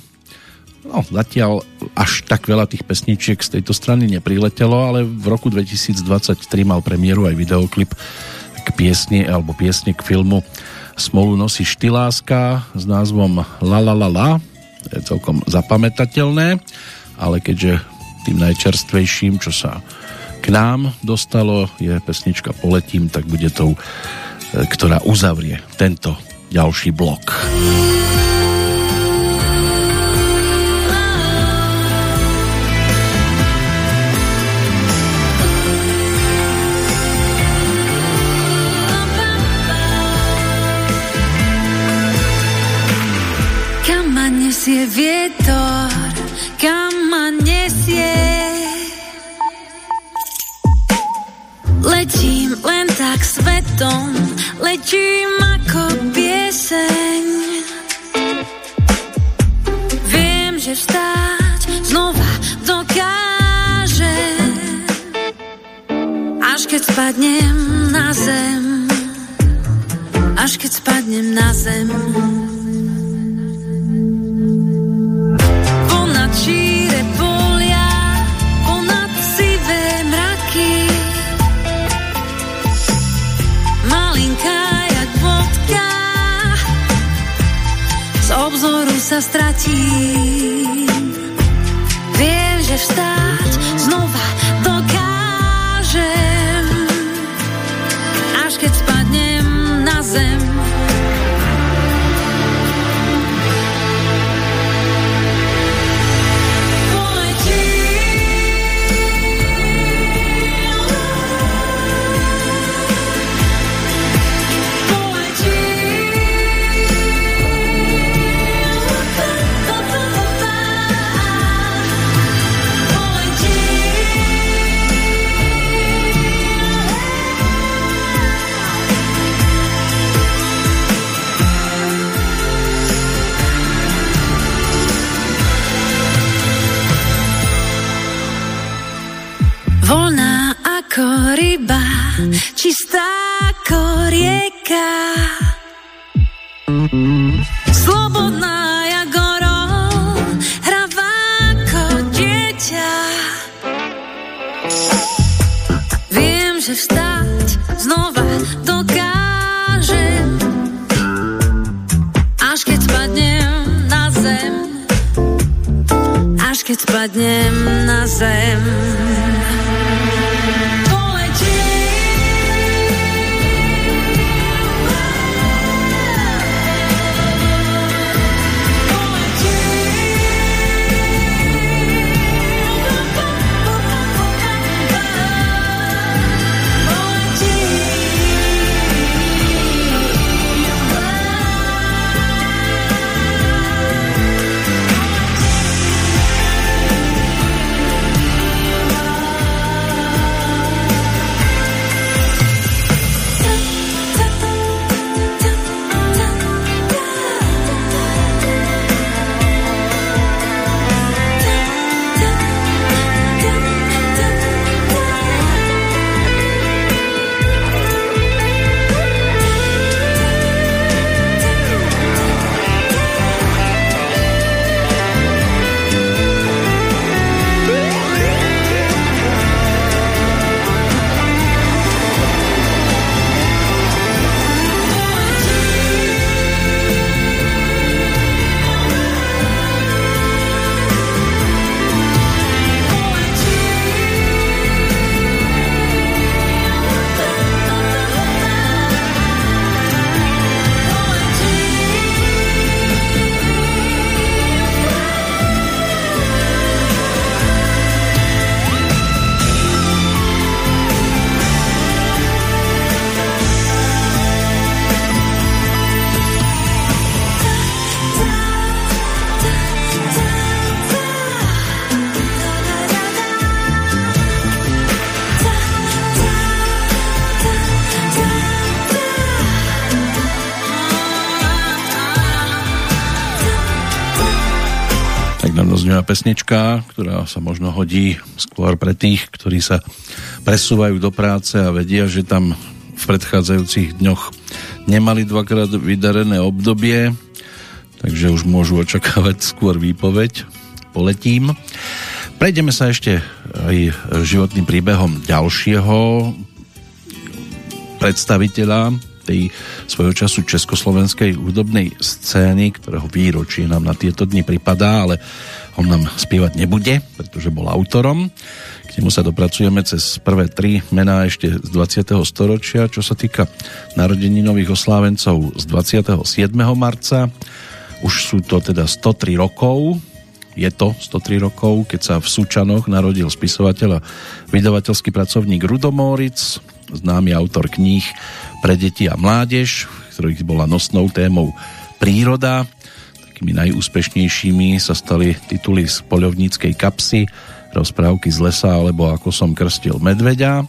No, zatiaľ až tak veľa tých pesničiek z tejto strany nepriletelo, ale v roku 2023 mal premiéru aj videoklip k piesni alebo piesne k filmu Smolu nosí štyláska s názvom La La La La je celkom zapamätateľné ale keďže tým najčerstvejším čo sa k nám dostalo je pesnička Poletím tak bude tou e, ktorá uzavrie tento ďalší blok. nesie vietor, Letím len tak svetom, letím ako pieseň. Viem, že vstáť znova dokáže, až keď spadnem na zem, až keď spadnem na zem. Sa stratí. Viem, že vstáť znova dokážem, až keď spadnem ryba, čistá ako rieka. Slobodná jak orol, hravá ako dieťa. Viem, že vstať znova dokážem, až keď spadnem na zem. až keď spadnem na zem. Pesnička, ktorá sa možno hodí skôr pre tých, ktorí sa presúvajú do práce a vedia, že tam v predchádzajúcich dňoch nemali dvakrát vydarené obdobie, takže už môžu očakávať skôr výpoveď. Poletím. Prejdeme sa ešte aj životným príbehom ďalšieho predstaviteľa tej svojho času československej hudobnej scény, ktorého výročie nám na tieto dni pripadá, ale on nám spievať nebude, pretože bol autorom. K nemu sa dopracujeme cez prvé tri mená ešte z 20. storočia, čo sa týka narodení nových oslávencov z 27. marca. Už sú to teda 103 rokov, je to 103 rokov, keď sa v Súčanoch narodil spisovateľ a vydavateľský pracovník Rudomóric, známy autor kníh pre deti a mládež, ktorých bola nosnou témou príroda. Takými najúspešnejšími sa stali tituly z poľovníckej kapsy, rozprávky z lesa alebo Ako som krstil medveďa.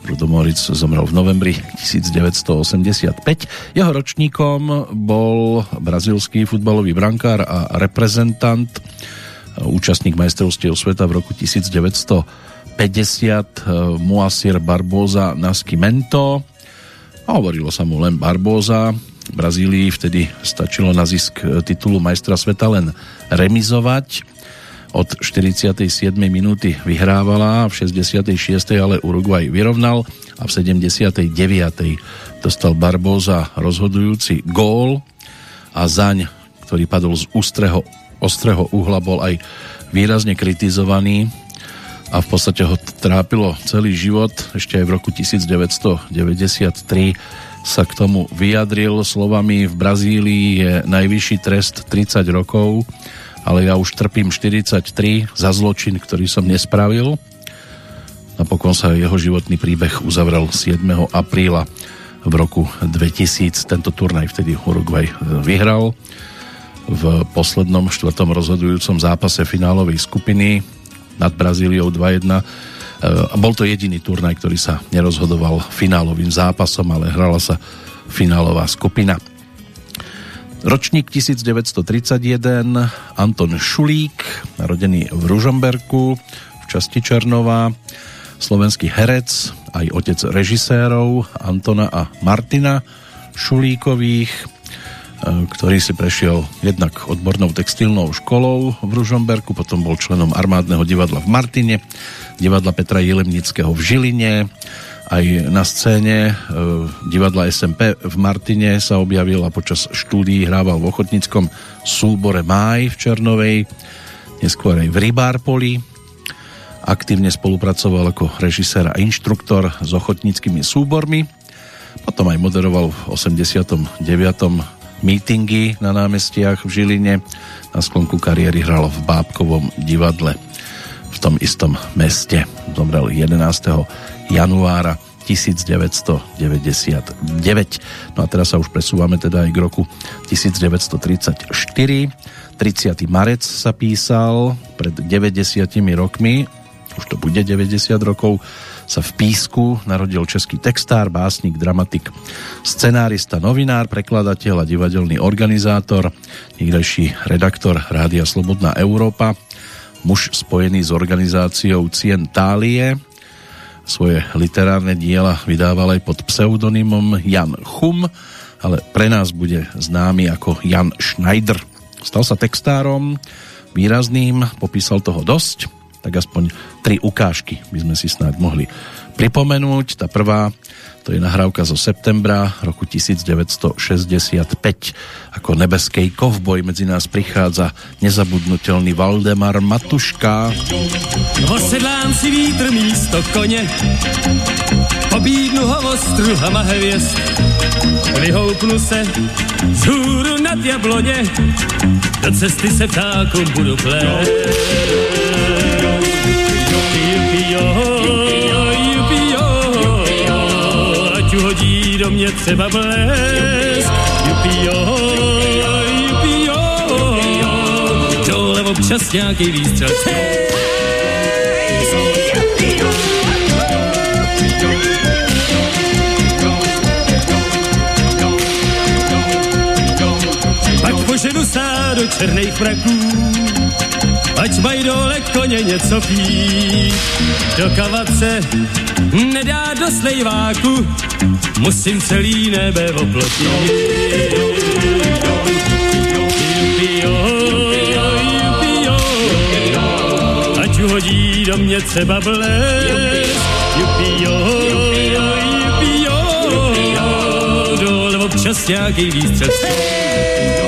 Rudomoric zomrel v novembri 1985. Jeho ročníkom bol brazilský futbalový brankár a reprezentant, účastník majstrovstiev sveta v roku 1950 Moacir Barbosa Nascimento. A hovorilo sa mu len Barbosa, Brazílii vtedy stačilo na zisk e, titulu majstra sveta len remizovať. Od 47. minúty vyhrávala, v 66. ale Uruguay vyrovnal a v 79. dostal Barboza rozhodujúci gól a zaň, ktorý padol z ústreho, ostrého uhla, bol aj výrazne kritizovaný a v podstate ho trápilo celý život. Ešte aj v roku 1993 sa k tomu vyjadril slovami v Brazílii je najvyšší trest 30 rokov, ale ja už trpím 43 za zločin, ktorý som nespravil. Napokon sa jeho životný príbeh uzavrel 7. apríla v roku 2000. Tento turnaj vtedy Uruguay vyhral v poslednom štvrtom rozhodujúcom zápase finálovej skupiny nad Brazíliou 2-1 a bol to jediný turnaj, ktorý sa nerozhodoval finálovým zápasom, ale hrala sa finálová skupina. Ročník 1931, Anton Šulík, narodený v Ružomberku v časti Černová, slovenský herec, aj otec režisérov Antona a Martina Šulíkových, e, ktorý si prešiel jednak odbornou textilnou školou v Ružomberku, potom bol členom armádneho divadla v Martine, divadla Petra Jelemnického v Žiline, aj na scéne e, divadla SMP v Martine sa objavil a počas štúdií hrával v ochotníckom súbore Máj v Černovej. neskôr aj v Rybárpoli. Aktívne spolupracoval ako režisér a inštruktor s ochotníckými súbormi. Potom aj moderoval v 89. mítingy na námestiach v Žiline. Na sklonku kariéry hral v Bábkovom divadle tom istom meste. Zomrel 11. januára 1999. No a teraz sa už presúvame teda aj k roku 1934. 30. marec sa písal pred 90 rokmi, už to bude 90 rokov, sa v Písku narodil český textár, básnik, dramatik, scenárista, novinár, prekladateľ a divadelný organizátor, niekdejší redaktor Rádia Slobodná Európa, muž spojený s organizáciou Cien Tálie, svoje literárne diela vydával aj pod pseudonymom Jan Chum, ale pre nás bude známy ako Jan Schneider. Stal sa textárom, výrazným, popísal toho dosť, tak aspoň tri ukážky by sme si snáď mohli pripomenúť. Tá prvá to je nahrávka zo septembra roku 1965. Ako nebeský kovboj medzi nás prichádza nezabudnutelný Valdemar Matuška. Osedlám si vítr místo koně, pobídnu ho ostruhama hvězd. Vyhoupnu se z hůru nad jabloně, do cesty se ptákům budu plést. Do mě třeba blesk. Jupio, jupio, dole občas nějaký výstřel. Ať poženu sádo černých mraků, ať mají dole koně něco pít. Do kavace nedá do slejváku, musím celý nebe oplotit. Ať uhodí do mě třeba blesk. Jupio, jupio, dole občas nějaký výstřel. Jupio,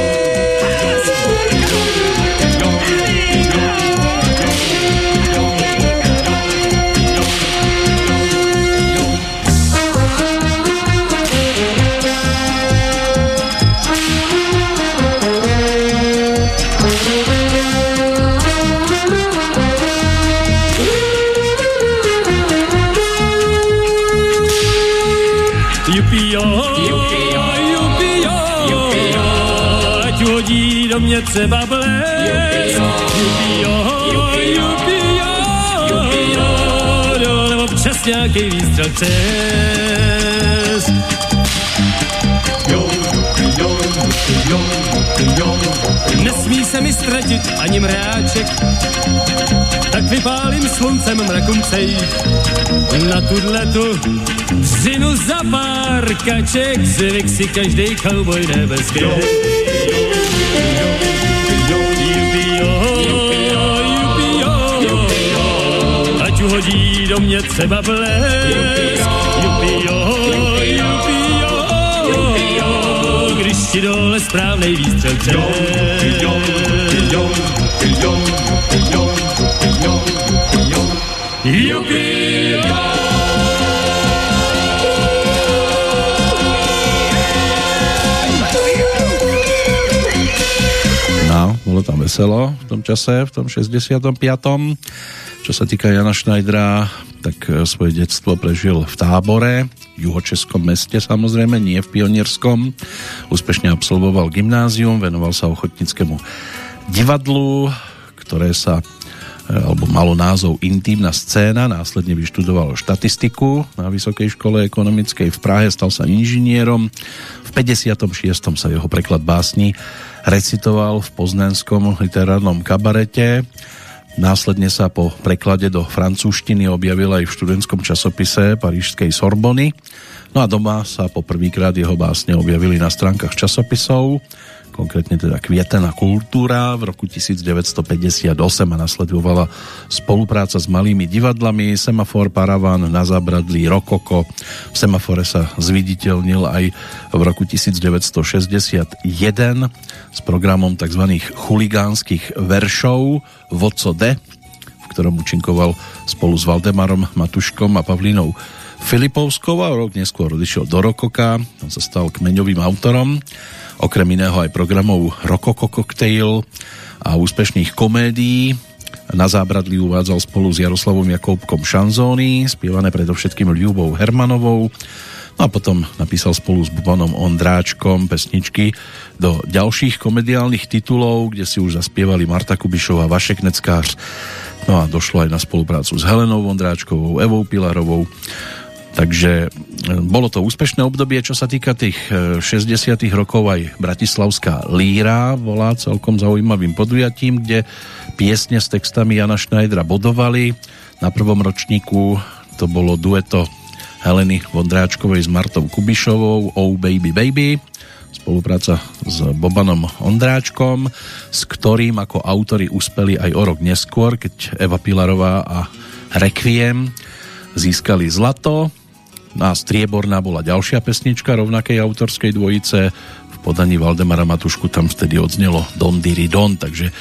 do mě třeba blesk. Jupio, jupio, dole občas nějaký výstřel přes. Nesmí se mi ztratit ani mráček, tak vypálím sluncem mrakuncej. Na tudletu vřinu za pár kaček, zvyk si každej cowboy nebeský. Ať uhodí do mě třeba blesk. Jupio, jupio, když ti dole správnej výstřel přes. Jupio! Tam veselo v tom čase, v tom 65. Čo sa týka Jana Schneidera, tak e, svoje detstvo prežil v tábore, v juhočeskom meste samozrejme, nie v pionierskom. Úspešne absolvoval gymnázium, venoval sa ochotnickému divadlu, ktoré sa e, alebo malo názov Intímna scéna, následne vyštudoval štatistiku na Vysokej škole ekonomickej v Prahe, stal sa inžinierom. V 56. sa jeho preklad básni recitoval v poznenskom literárnom kabarete. Následne sa po preklade do francúzštiny objavil aj v študentskom časopise parížskej Sorbony. No a doma sa po prvýkrát jeho básne objavili na stránkach časopisov, konkrétne teda Kvietená kultúra v roku 1958 a nasledovala spolupráca s malými divadlami Semafor, Paravan, Na zábradlí, Rokoko. V Semafore sa zviditeľnil aj v roku 1961 s programom tzv. chuligánskych veršov Voco D, v ktorom účinkoval spolu s Valdemarom Matuškom a Pavlínou Filipovskou a rok neskôr odišiel do Rokoka, on sa stal kmeňovým autorom okrem iného aj programov Rokoko Cocktail a úspešných komédií. Na zábradlí uvádzal spolu s Jaroslavom Jakobkom šanzóny, spievané predovšetkým Ľubou Hermanovou. No a potom napísal spolu s Bubanom Ondráčkom pesničky do ďalších komediálnych titulov, kde si už zaspievali Marta Kubišová, Vašek Neckář. No a došlo aj na spoluprácu s Helenou Vondráčkovou, Evou Pilarovou Takže e, bolo to úspešné obdobie, čo sa týka tých 60 e, rokov aj Bratislavská líra bola celkom zaujímavým podujatím, kde piesne s textami Jana Schneidera bodovali. Na prvom ročníku to bolo dueto Heleny Vondráčkovej s Martou Kubišovou Oh Baby Baby spolupráca s Bobanom Ondráčkom, s ktorým ako autory uspeli aj o rok neskôr, keď Eva Pilarová a Requiem získali zlato a strieborná bola ďalšia pesnička rovnakej autorskej dvojice. V podaní Valdemara Matušku tam vtedy odznelo Don Diri Don, takže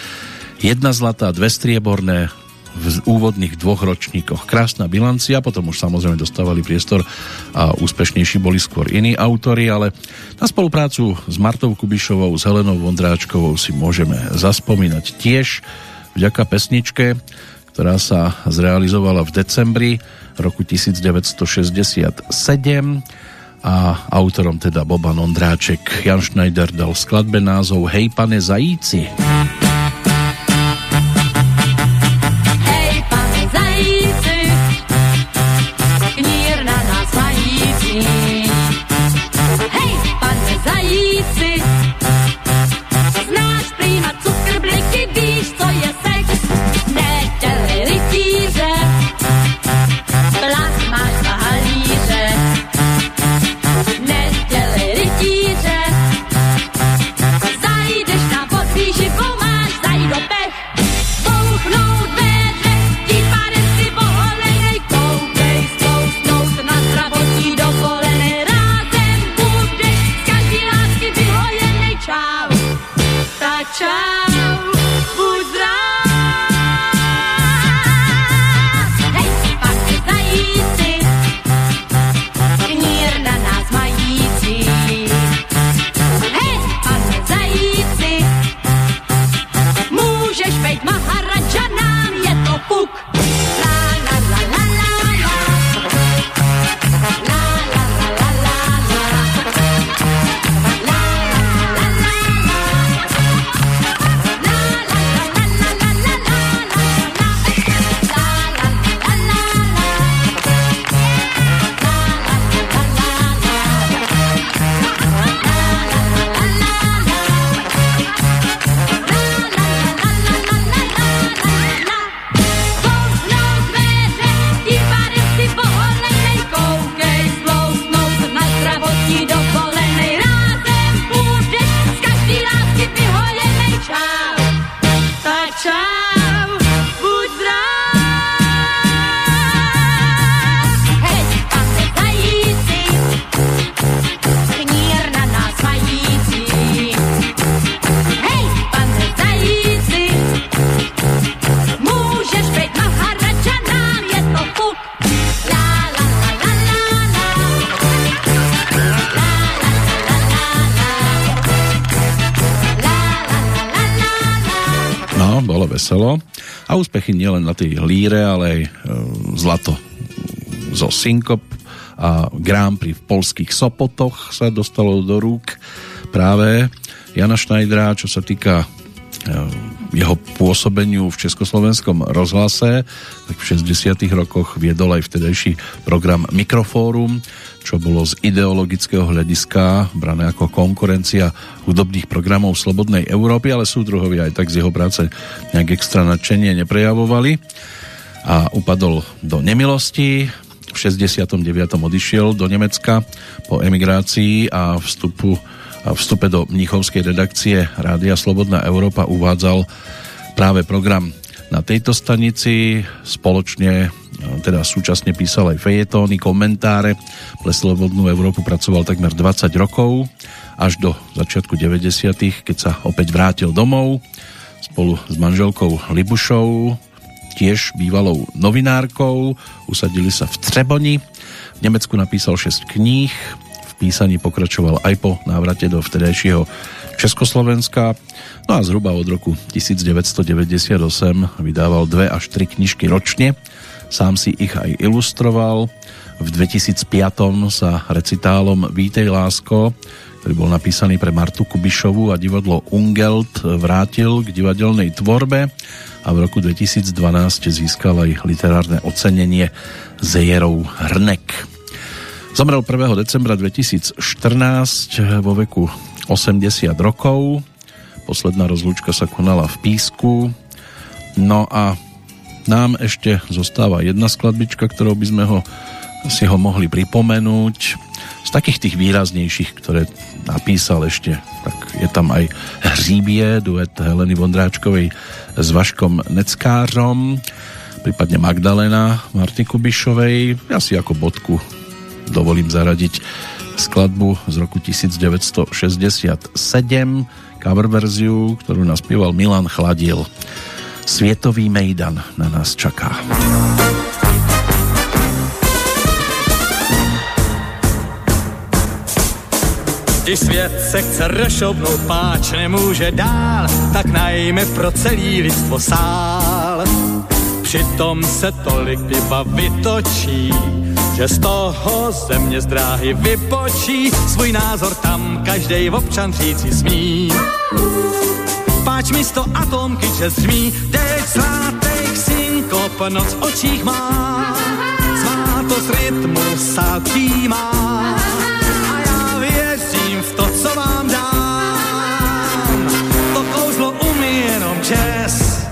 jedna zlatá, dve strieborné v úvodných dvoch ročníkoch. Krásna bilancia, potom už samozrejme dostávali priestor a úspešnejší boli skôr iní autory, ale na spoluprácu s Martou Kubišovou, s Helenou Vondráčkovou si môžeme zaspomínať tiež vďaka pesničke, ktorá sa zrealizovala v decembri roku 1967 a autorom teda Boban Ondráček. Jan Schneider dal skladbe názov Hej pane zajíci. Úspechy nielen na tej líre, ale aj e, zlato zo Synkop a Grand Prix v polských Sopotoch sa dostalo do rúk práve Jana Schneidera, čo sa týka e, jeho pôsobeniu v Československom rozhlase, tak v 60. rokoch viedol aj vtedajší program Mikrofórum, čo bolo z ideologického hľadiska brané ako konkurencia hudobných programov Slobodnej Európy, ale súdruhovia aj tak z jeho práce nejak extra nadšenie neprejavovali a upadol do nemilosti. V 69. odišiel do Nemecka po emigrácii a vstupu a vstupe do mnichovskej redakcie Rádia Slobodná Európa uvádzal práve program na tejto stanici. Spoločne, teda súčasne písal aj fejetóny, komentáre. Pre Slobodnú Európu pracoval takmer 20 rokov až do začiatku 90 keď sa opäť vrátil domov spolu s manželkou Libušou, tiež bývalou novinárkou. Usadili sa v Třeboni. V Nemecku napísal 6 kníh. V písaní pokračoval aj po návrate do vtedajšieho Československa. No a zhruba od roku 1998 vydával dve až tri knižky ročne. Sám si ich aj ilustroval. V 2005 sa recitálom Vítej lásko, ktorý bol napísaný pre Martu Kubišovu a divadlo Ungelt vrátil k divadelnej tvorbe a v roku 2012 získal aj literárne ocenenie Zejerov Hrnek. Zomrel 1. decembra 2014 vo veku 80 rokov. Posledná rozlúčka sa konala v Písku. No a nám ešte zostáva jedna skladbička, ktorou by sme ho, si ho mohli pripomenúť. Z takých tých výraznejších, ktoré napísal ešte, tak je tam aj Hříbie, duet Heleny Vondráčkovej s Vaškom Neckářom, prípadne Magdalena Marty Kubišovej. Ja si ako bodku dovolím zaradiť skladbu z roku 1967, cover verziu, ktorú naspieval Milan Chladil. Svietový mejdan na nás čaká. Když svět se chce rozšoupnout, páč nemůže dál, tak najme pro celý lidstvo sál. Přitom se tolik piva vytočí, že z toho země z dráhy vypočí svůj názor tam každej občan říci smí. Páč místo atomky, že zřmí, teď slátej synkop, noc očích má, svátost rytmu sa má. A já věřím v to, co vám dám, to kouzlo umí jenom čes.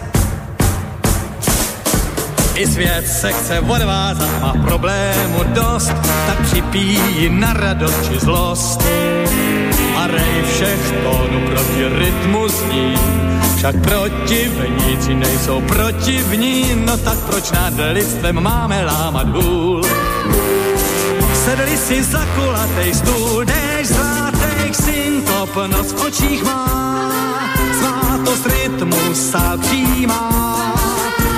I svět se chce odvázat, má problému dost, tak připíjí na radost či zlost. A rej všech tónů proti rytmu zní, však protivníci nejsou protivní, no tak proč nad lidstvem máme lámat hůl? Sedli si za kulatej stůl, jdeš zlatých synkop, noc v očích má, svátost rytmu sa přijímá.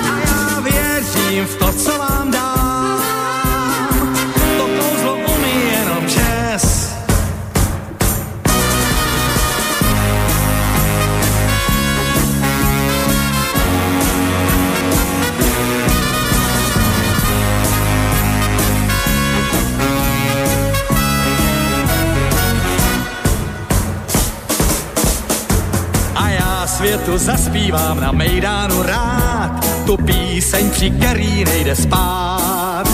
A já věřím v to, co vám dám, světu zaspívám na Mejdánu rád, tu píseň, při který nejde spát.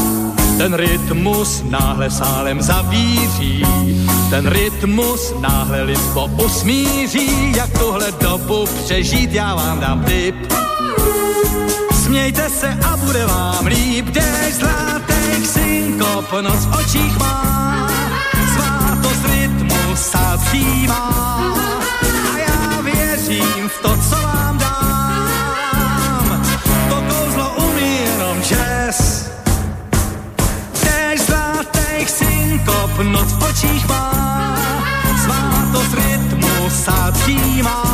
Ten rytmus náhle sálem zavíří, ten rytmus náhle lidstvo usmíří, jak tuhle dobu přežít, já vám dám tip. Smějte se a bude vám líp, jdeš zlatých synkop, noc v očích má, svátost rytmu sa přijímá. Věřím v to, co vám dám, to kouzlo umí jenom čes. Jdeš zlatých synkop, noc v očích má, svátost rytmu sa přijímá.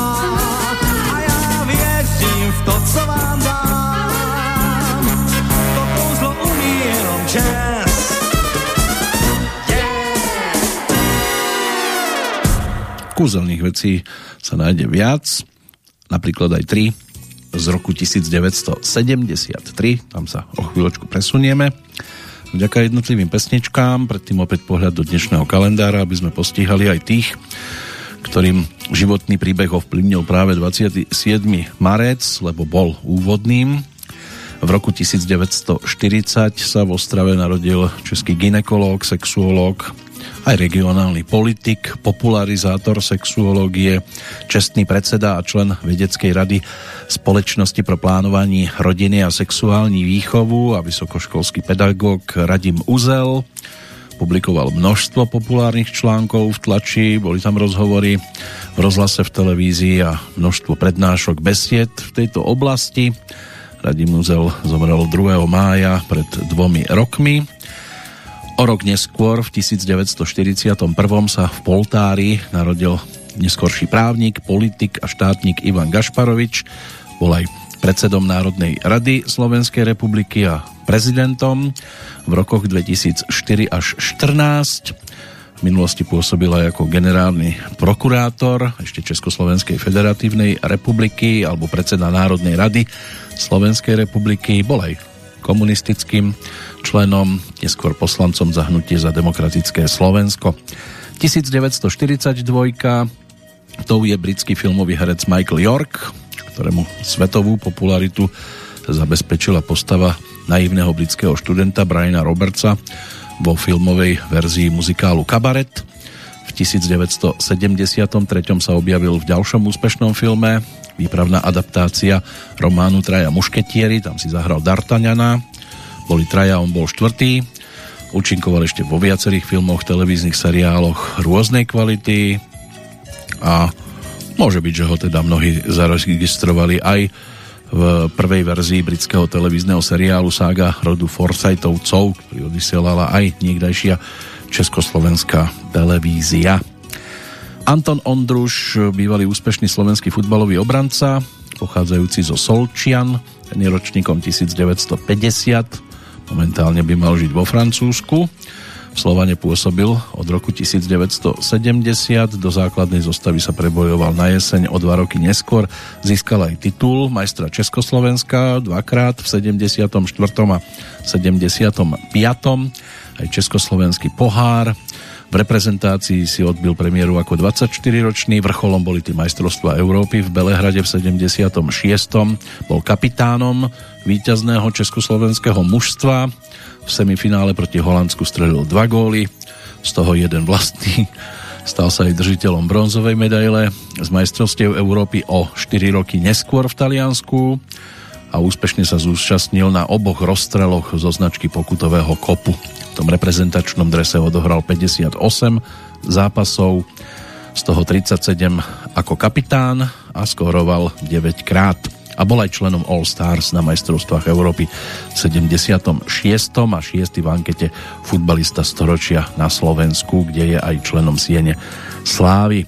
A já věřím v to, co vám dám, to kouzlo umí jenom čes. Kúzelných vecí sa nájde viac, napríklad aj tri z roku 1973, tam sa o chvíľočku presunieme. Vďaka jednotlivým pesničkám, predtým opäť pohľad do dnešného kalendára, aby sme postihali aj tých, ktorým životný príbeh ovplyvnil práve 27. marec, lebo bol úvodným. V roku 1940 sa v Ostrave narodil český ginekolog, sexuológ, aj regionálny politik, popularizátor sexuológie, čestný predseda a člen vedeckej rady Společnosti pro plánování rodiny a sexuální výchovu a vysokoškolský pedagóg Radim Uzel. publikoval množstvo populárnych článkov v tlači, boli tam rozhovory v rozhlase, v televízii a množstvo prednášok, besied v tejto oblasti. Radim Uzel zomrel 2. mája pred dvomi rokmi. O rok neskôr, v 1941. sa v Poltári narodil neskorší právnik, politik a štátnik Ivan Gašparovič. Bol aj predsedom Národnej rady Slovenskej republiky a prezidentom v rokoch 2004 až 2014. V minulosti pôsobil aj ako generálny prokurátor ešte Československej federatívnej republiky alebo predseda Národnej rady Slovenskej republiky. Bol aj komunistickým členom, neskôr poslancom za hnutie za demokratické Slovensko. 1942 tou je britský filmový herec Michael York, ktorému svetovú popularitu zabezpečila postava naivného britského študenta Briana Robertsa vo filmovej verzii muzikálu Kabaret. V 1973 sa objavil v ďalšom úspešnom filme výpravná adaptácia románu Traja mušketieri, tam si zahral D'Artagnana, boli traja, on bol štvrtý, účinkoval ešte vo viacerých filmoch, televíznych seriáloch rôznej kvality. A môže byť, že ho teda mnohí zaregistrovali aj v prvej verzii britského televízneho seriálu Sága rodu Forsythovcov, ktorý odysielala aj niekdajšia československá televízia. Anton Ondruš, bývalý úspešný slovenský futbalový obranca, pochádzajúci zo Solčian, ten je ročníkom 1950, momentálne by mal žiť vo Francúzsku. V Slovane pôsobil od roku 1970, do základnej zostavy sa prebojoval na jeseň, o dva roky neskôr získal aj titul majstra Československa dvakrát v 74. a 75. aj Československý pohár v reprezentácii si odbil premiéru ako 24-ročný, vrcholom boli tí majstrovstvá Európy v Belehrade v 76. Bol kapitánom víťazného československého mužstva. V semifinále proti Holandsku strelil dva góly, z toho jeden vlastný. Stal sa aj držiteľom bronzovej medaile z majstrovstiev Európy o 4 roky neskôr v Taliansku a úspešne sa zúčastnil na oboch rozstreloch zo značky pokutového kopu tom reprezentačnom drese odohral 58 zápasov, z toho 37 ako kapitán a skoroval 9 krát a bol aj členom All Stars na majstrovstvách Európy v 76. a 6. v ankete futbalista storočia na Slovensku, kde je aj členom Siene Slávy.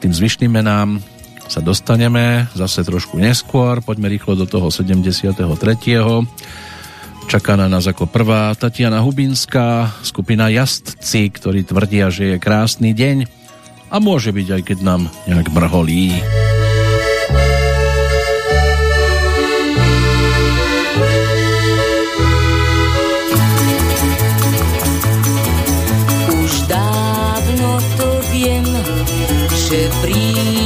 Tým zvyšným menám sa dostaneme zase trošku neskôr, poďme rýchlo do toho 73. Čaká na nás ako prvá Tatiana Hubinská, skupina Jazdci, ktorí tvrdia, že je krásny deň a môže byť aj keď nám nejak mrholí. Už dávno to viem, že prídeš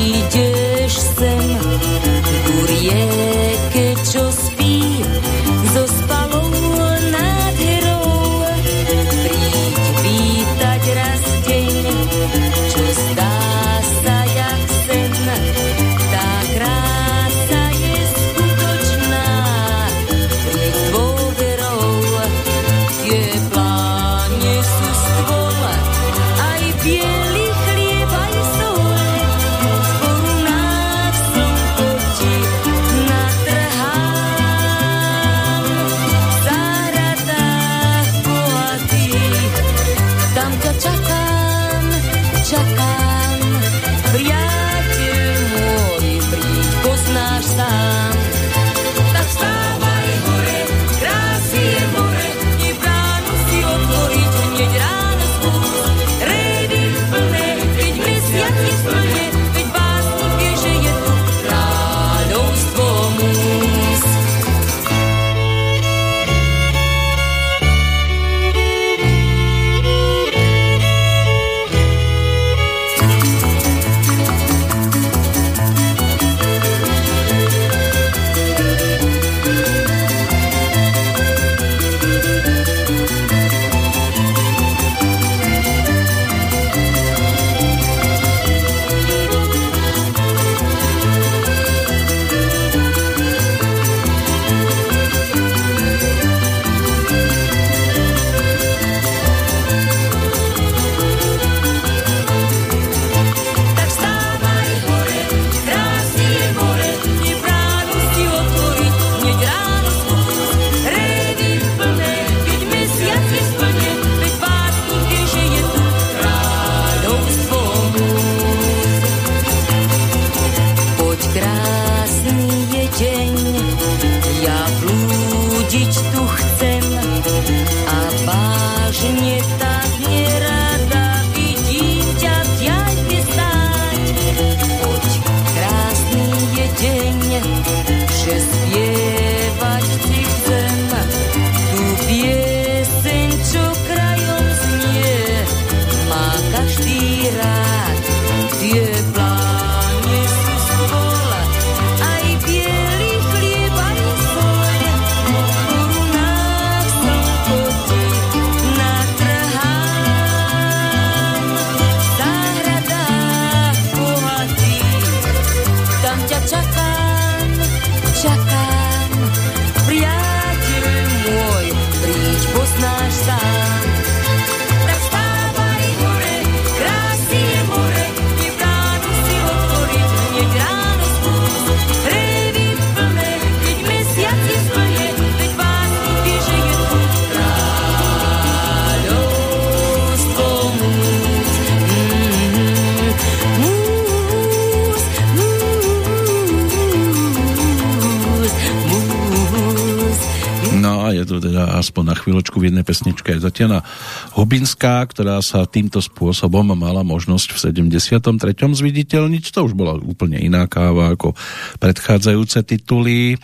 v jednej pesničke aj Tatiana Hubinská, ktorá sa týmto spôsobom mala možnosť v 73. zviditeľniť. To už bola úplne iná káva ako predchádzajúce tituly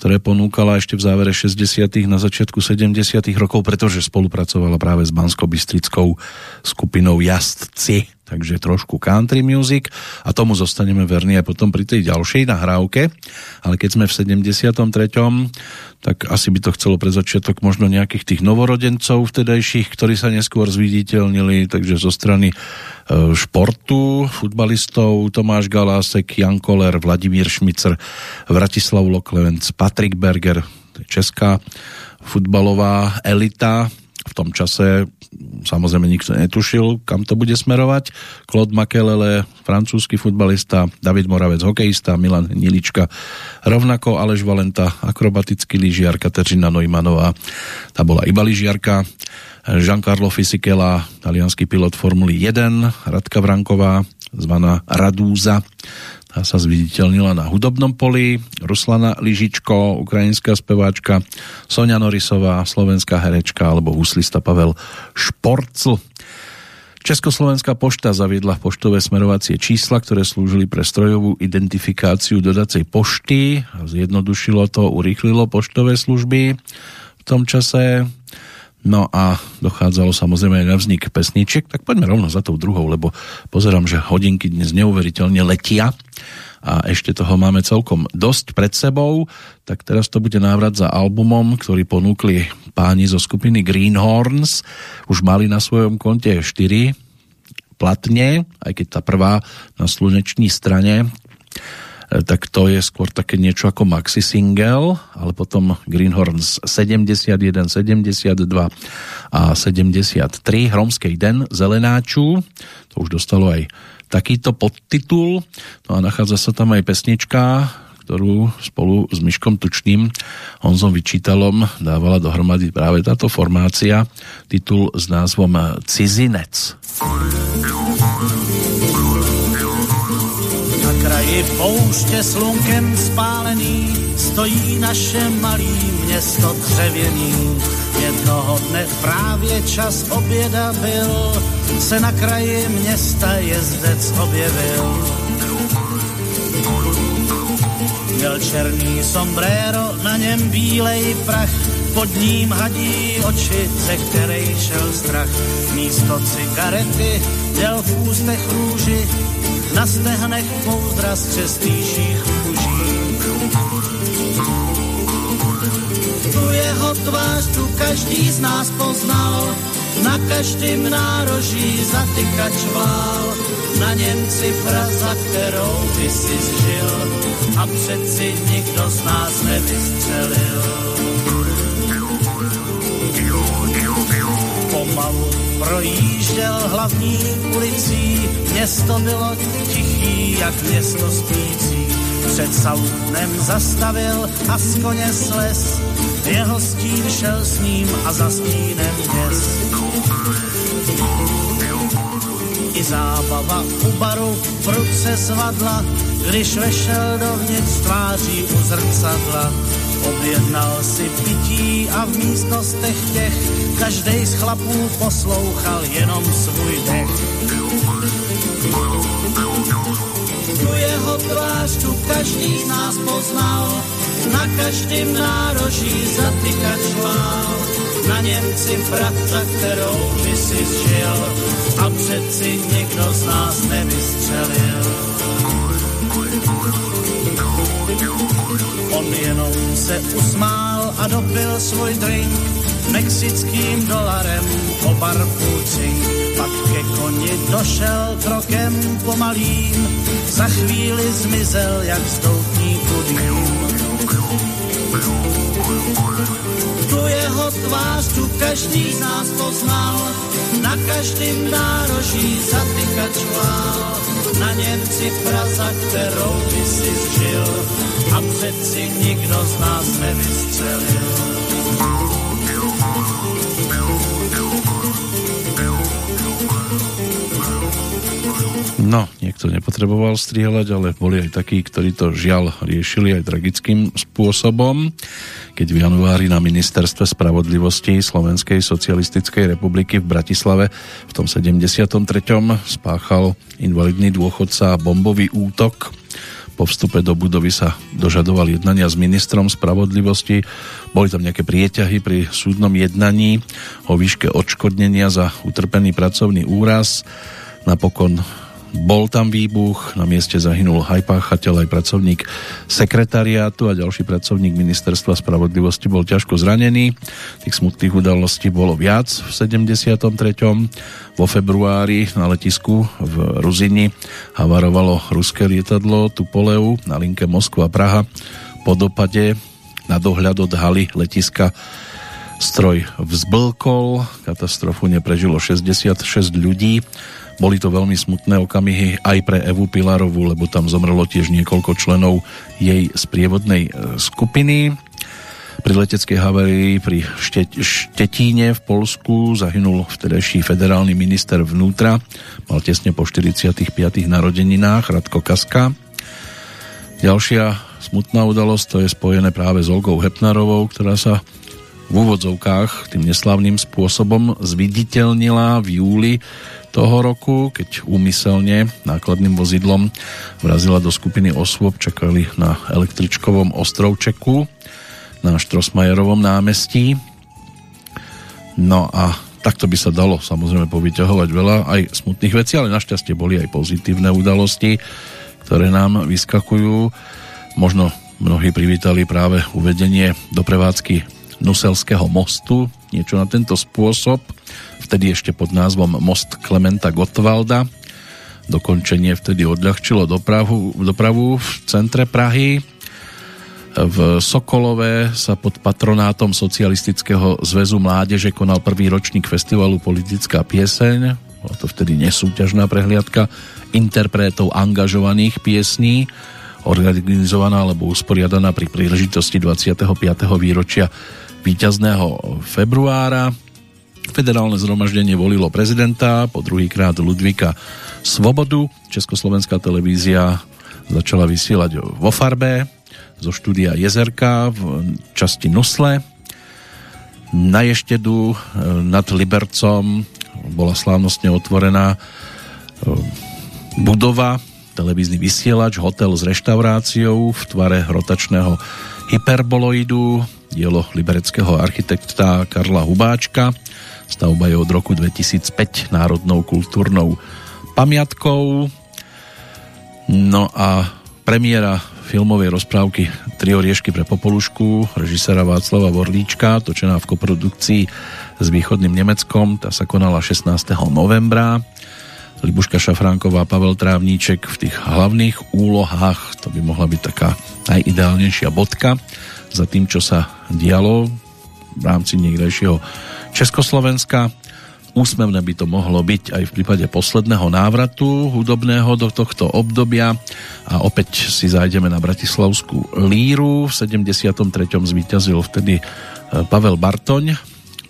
ktoré ponúkala ešte v závere 60. na začiatku 70. rokov, pretože spolupracovala práve s Bansko-Bystrickou skupinou Jazdci takže trošku country music a tomu zostaneme verní aj potom pri tej ďalšej nahrávke, ale keď sme v 73 tak asi by to chcelo pre začiatok možno nejakých tých novorodencov vtedajších, ktorí sa neskôr zviditeľnili, takže zo strany e, športu, futbalistov Tomáš Galásek, Jan Koller, Vladimír Šmicer, Vratislav Loklevenc, Patrik Berger, česká futbalová elita. V tom čase samozrejme nikto netušil, kam to bude smerovať. Claude Makelele, francúzsky futbalista, David Moravec, hokejista, Milan Nilička, rovnako Aleš Valenta, akrobatický lyžiar, Kateřina Neumannová, tá bola iba lyžiarka, Giancarlo Fisichella, talianský pilot Formuly 1, Radka Vranková, zvaná Radúza, tá sa zviditeľnila na hudobnom poli. Ruslana Ližičko, ukrajinská speváčka, Sonia Norisová, slovenská herečka alebo huslista Pavel Šporcl. Československá pošta zaviedla poštové smerovacie čísla, ktoré slúžili pre strojovú identifikáciu dodacej pošty. Zjednodušilo to, urýchlilo poštové služby v tom čase. No a dochádzalo samozrejme aj na vznik pesničiek, tak poďme rovno za tou druhou, lebo pozerám, že hodinky dnes neuveriteľne letia a ešte toho máme celkom dosť pred sebou, tak teraz to bude návrat za albumom, ktorý ponúkli páni zo skupiny Greenhorns. Už mali na svojom konte 4 platne, aj keď tá prvá na slunečnej strane tak to je skôr také niečo ako maxi single, ale potom Greenhorns 71, 72 a 73, Hromskej den Zelenáču, to už dostalo aj takýto podtitul, no a nachádza sa tam aj pesnička, ktorú spolu s Myškom Tučným Honzom Vyčítalom dávala dohromady práve táto formácia, titul s názvom Cizinec. Kraji pouště slunkem spálený stojí naše malý město dřevěný. Jednoho dne právě čas oběda byl, se na kraji města jezdec objevil. Měl černý sombrero, na něm bílej prach, pod ním hadí oči, ze kterej šel strach. Místo cigarety měl v ústech růži, na stehnech pouzdra z čestýších muží. Tu jeho tvář tu každý z nás poznal, na každém nároží zatykač vál, na něm cifra, za kterou by si zžil a přeci nikdo z nás nevystřelil. Pomalu projížděl hlavní ulicí, město bylo tichý, jak město spící. Před salúnem zastavil a z koně sles, jeho stín šel s ním a za stínem měs. I zábava u baru v ruce svadla, když vešel dovnitř tváří u zrcadla Objednal si pití a v místnostech těch každej z chlapů poslouchal jenom svůj dech. Tu jeho tvář tu každý z nás poznal, na každém nároží zatykač vál. Na něm cifra, za kterou by si zžil a přeci nikdo z nás nevystřelil. On jenom se usmál a dopil svůj drink mexickým dolarem po barpůci. Pak ke koni došel krokem pomalým, za chvíli zmizel jak z doutníku každý z nás poznal, na každém nároží zatykač vál, na něm cifra, za kterou by si zžil a přeci nikdo z nás nevystřelil. No, niekto nepotreboval strieľať, ale boli aj takí, ktorí to žiaľ riešili aj tragickým spôsobom. Keď v januári na ministerstve spravodlivosti Slovenskej socialistickej republiky v Bratislave v tom 73. spáchal invalidný dôchodca bombový útok. Po vstupe do budovy sa dožadoval jednania s ministrom spravodlivosti. Boli tam nejaké prieťahy pri súdnom jednaní o výške odškodnenia za utrpený pracovný úraz. Napokon bol tam výbuch, na mieste zahynul aj páchateľ, aj pracovník sekretariátu a ďalší pracovník ministerstva spravodlivosti bol ťažko zranený. Tých smutných udalostí bolo viac v 73. Vo februári na letisku v Ruzini havarovalo ruské lietadlo Tupoleu na linke Moskva-Praha. Po dopade na dohľad od haly letiska stroj vzblkol, katastrofu neprežilo 66 ľudí boli to veľmi smutné okamihy aj pre Evu Pilarovú, lebo tam zomrelo tiež niekoľko členov jej sprievodnej e, skupiny. Pri leteckej haverii pri Štetíne v Polsku zahynul vtedajší federálny minister vnútra. Mal tesne po 45. narodeninách Radko Kaska. Ďalšia smutná udalosť to je spojené práve s Olgou Hepnarovou, ktorá sa v úvodzovkách tým neslavným spôsobom zviditeľnila v júli toho roku, keď úmyselne nákladným vozidlom vrazila do skupiny osôb, čakali na električkovom ostrovčeku na Štrosmajerovom námestí. No a takto by sa dalo samozrejme povyťahovať veľa aj smutných vecí, ale našťastie boli aj pozitívne udalosti, ktoré nám vyskakujú. Možno mnohí privítali práve uvedenie do prevádzky Nuselského mostu, niečo na tento spôsob vtedy ešte pod názvom Most Klementa Gottwalda. Dokončenie vtedy odľahčilo dopravu, dopravu v centre Prahy. V Sokolove sa pod patronátom Socialistického zväzu mládeže konal prvý ročník festivalu Politická pieseň. Bola to vtedy nesúťažná prehliadka interpretov angažovaných piesní, organizovaná alebo usporiadaná pri príležitosti 25. výročia víťazného februára. Federálne zhromaždenie volilo prezidenta, po druhýkrát Ludvíka Svobodu. Československá televízia začala vysielať vo farbe zo štúdia Jezerka v časti Nusle. Na Ještedu e, nad Libercom bola slávnostne otvorená e, budova, televízny vysielač, hotel s reštauráciou v tvare rotačného hyperboloidu, dielo libereckého architekta Karla Hubáčka. Stavba je od roku 2005 národnou kultúrnou pamiatkou. No a premiéra filmovej rozprávky Tri oriešky pre Popolušku režisera Václava Vorlíčka, točená v koprodukcii s východným Nemeckom, tá sa konala 16. novembra. Libuška Šafránková, Pavel Trávníček v tých hlavných úlohách, to by mohla byť taká najideálnejšia bodka za tým, čo sa dialo v rámci niekdejšieho Československa. Úsmevné by to mohlo byť aj v prípade posledného návratu hudobného do tohto obdobia a opäť si zájdeme na Bratislavskú líru. V 73. zvíťazil vtedy e, Pavel Bartoň,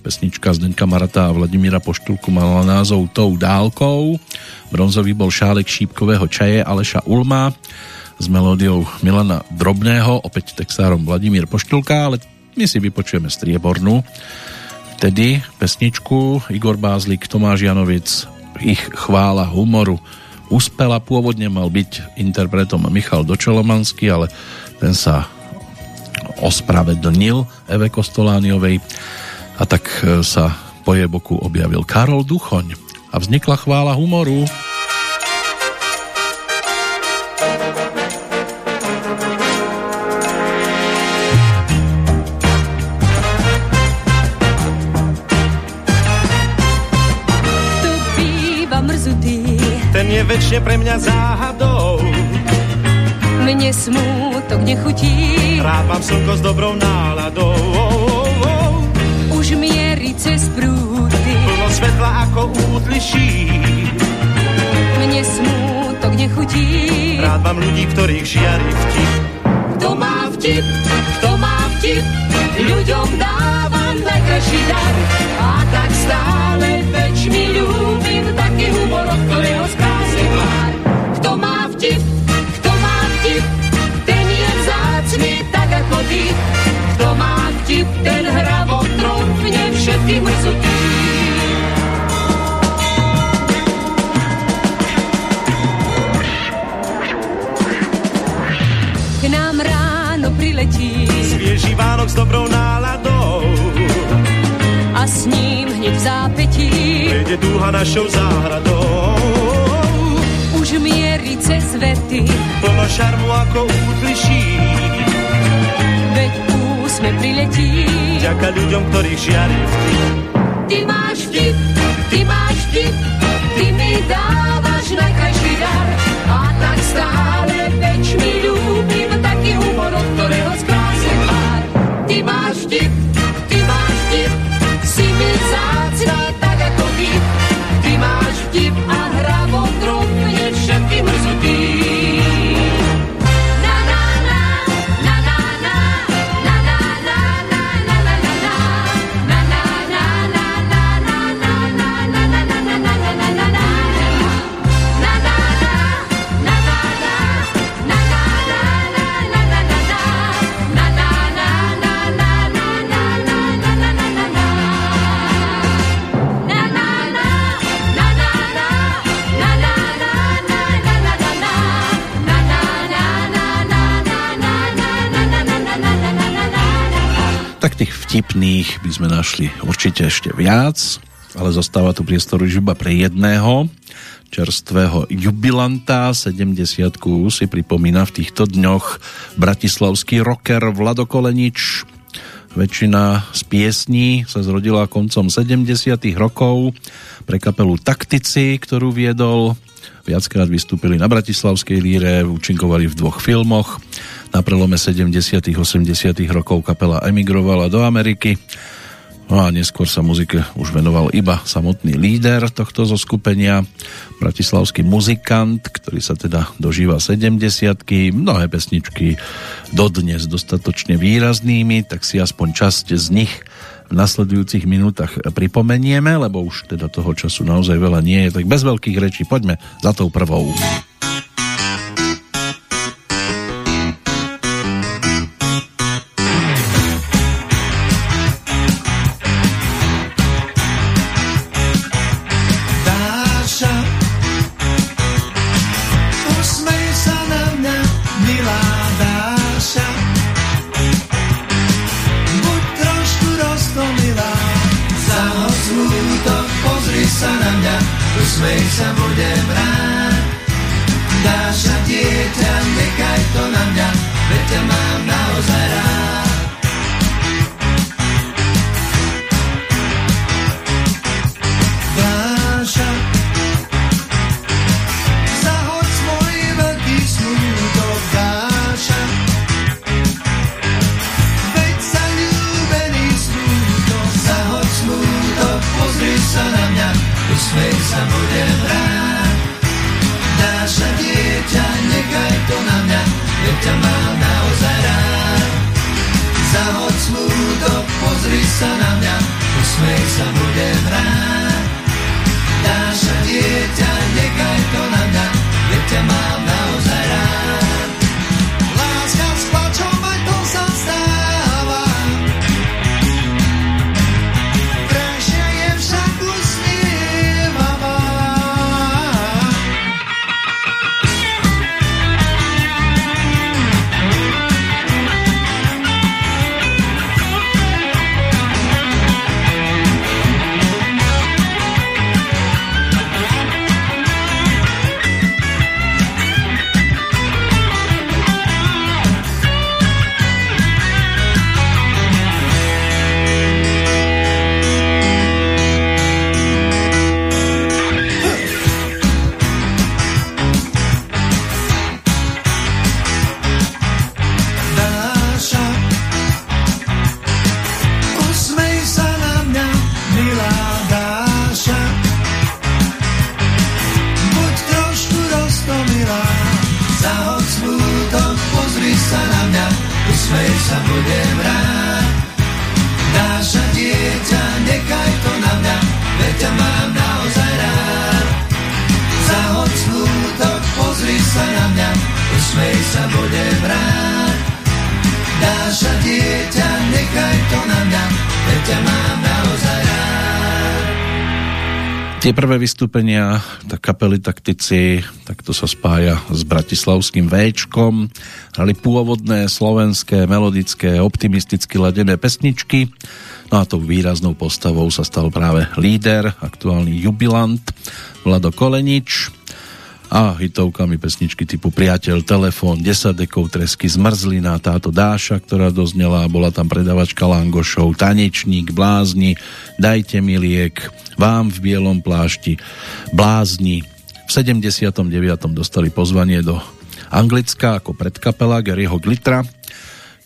pesnička Zdenka Marata a Vladimíra Poštulku mala názov Tou dálkou. Bronzový bol šálek šípkového čaje Aleša Ulma s melódiou Milana Drobného, opäť textárom Vladimír Poštulka, ale my si vypočujeme striebornú vtedy pesničku Igor Bázlik, Tomáš Janovic, ich chvála humoru uspela. Pôvodne mal byť interpretom Michal Dočolomanský, ale ten sa ospravedlnil Eve Kostolániovej a tak e, sa po jej boku objavil Karol Duchoň a vznikla chvála humoru. Väčšie pre mňa záhadou. Mne smútok nechutí. Rád mám slnko s dobrou náladou. Už mierí cez prúdy. Plno svetla ako útliší. Mne smútok nechutí. Rád mám ľudí, ktorých žiari vtip. Kto má vtip, kto má vtip, ľuďom dávam najkrajší dar. A tak stále več mi ľúbim Beží Vánok s dobrou náladou. A s ním hned v zápetí Vede dúha našou záhradou. Už mierí cez vety Plno šarmu ako útliší. Veď úsme priletí Ďaká ľuďom, ktorých žiari vtip. Ty máš vtip, ty máš vtip, ty mi dávaš najkrajší dar. A tak stále več mi ľudí vtipných by sme našli určite ešte viac, ale zostáva tu priestor už iba pre jedného čerstvého jubilanta. 70 si pripomína v týchto dňoch bratislavský rocker Vlado Kolenič. Väčšina z piesní sa zrodila koncom 70 rokov pre kapelu Taktici, ktorú viedol. Viackrát vystúpili na Bratislavskej líre, účinkovali v dvoch filmoch. Na prelome 70 80 rokov kapela emigrovala do Ameriky. No a neskôr sa muzike už venoval iba samotný líder tohto zoskupenia, bratislavský muzikant, ktorý sa teda dožíva 70 mnohé pesničky dodnes dostatočne výraznými, tak si aspoň časť z nich v nasledujúcich minútach pripomenieme, lebo už teda toho času naozaj veľa nie je, tak bez veľkých rečí poďme za tou prvou. Prvé vystúpenia, tak kapely taktici, tak to sa spája s bratislavským Včkom. Hrali pôvodné slovenské, melodické, optimisticky ladené pesničky. No a tou výraznou postavou sa stal práve líder, aktuálny jubilant Vlado Kolenič a hitovkami pesničky typu Priateľ, Telefón, 10 dekov tresky, Zmrzlina, táto Dáša, ktorá doznela, bola tam predavačka Langošov, Tanečník, Blázni, Dajte mi liek, Vám v bielom plášti, Blázni. V 79. dostali pozvanie do Anglicka ako predkapela Garyho Glitra.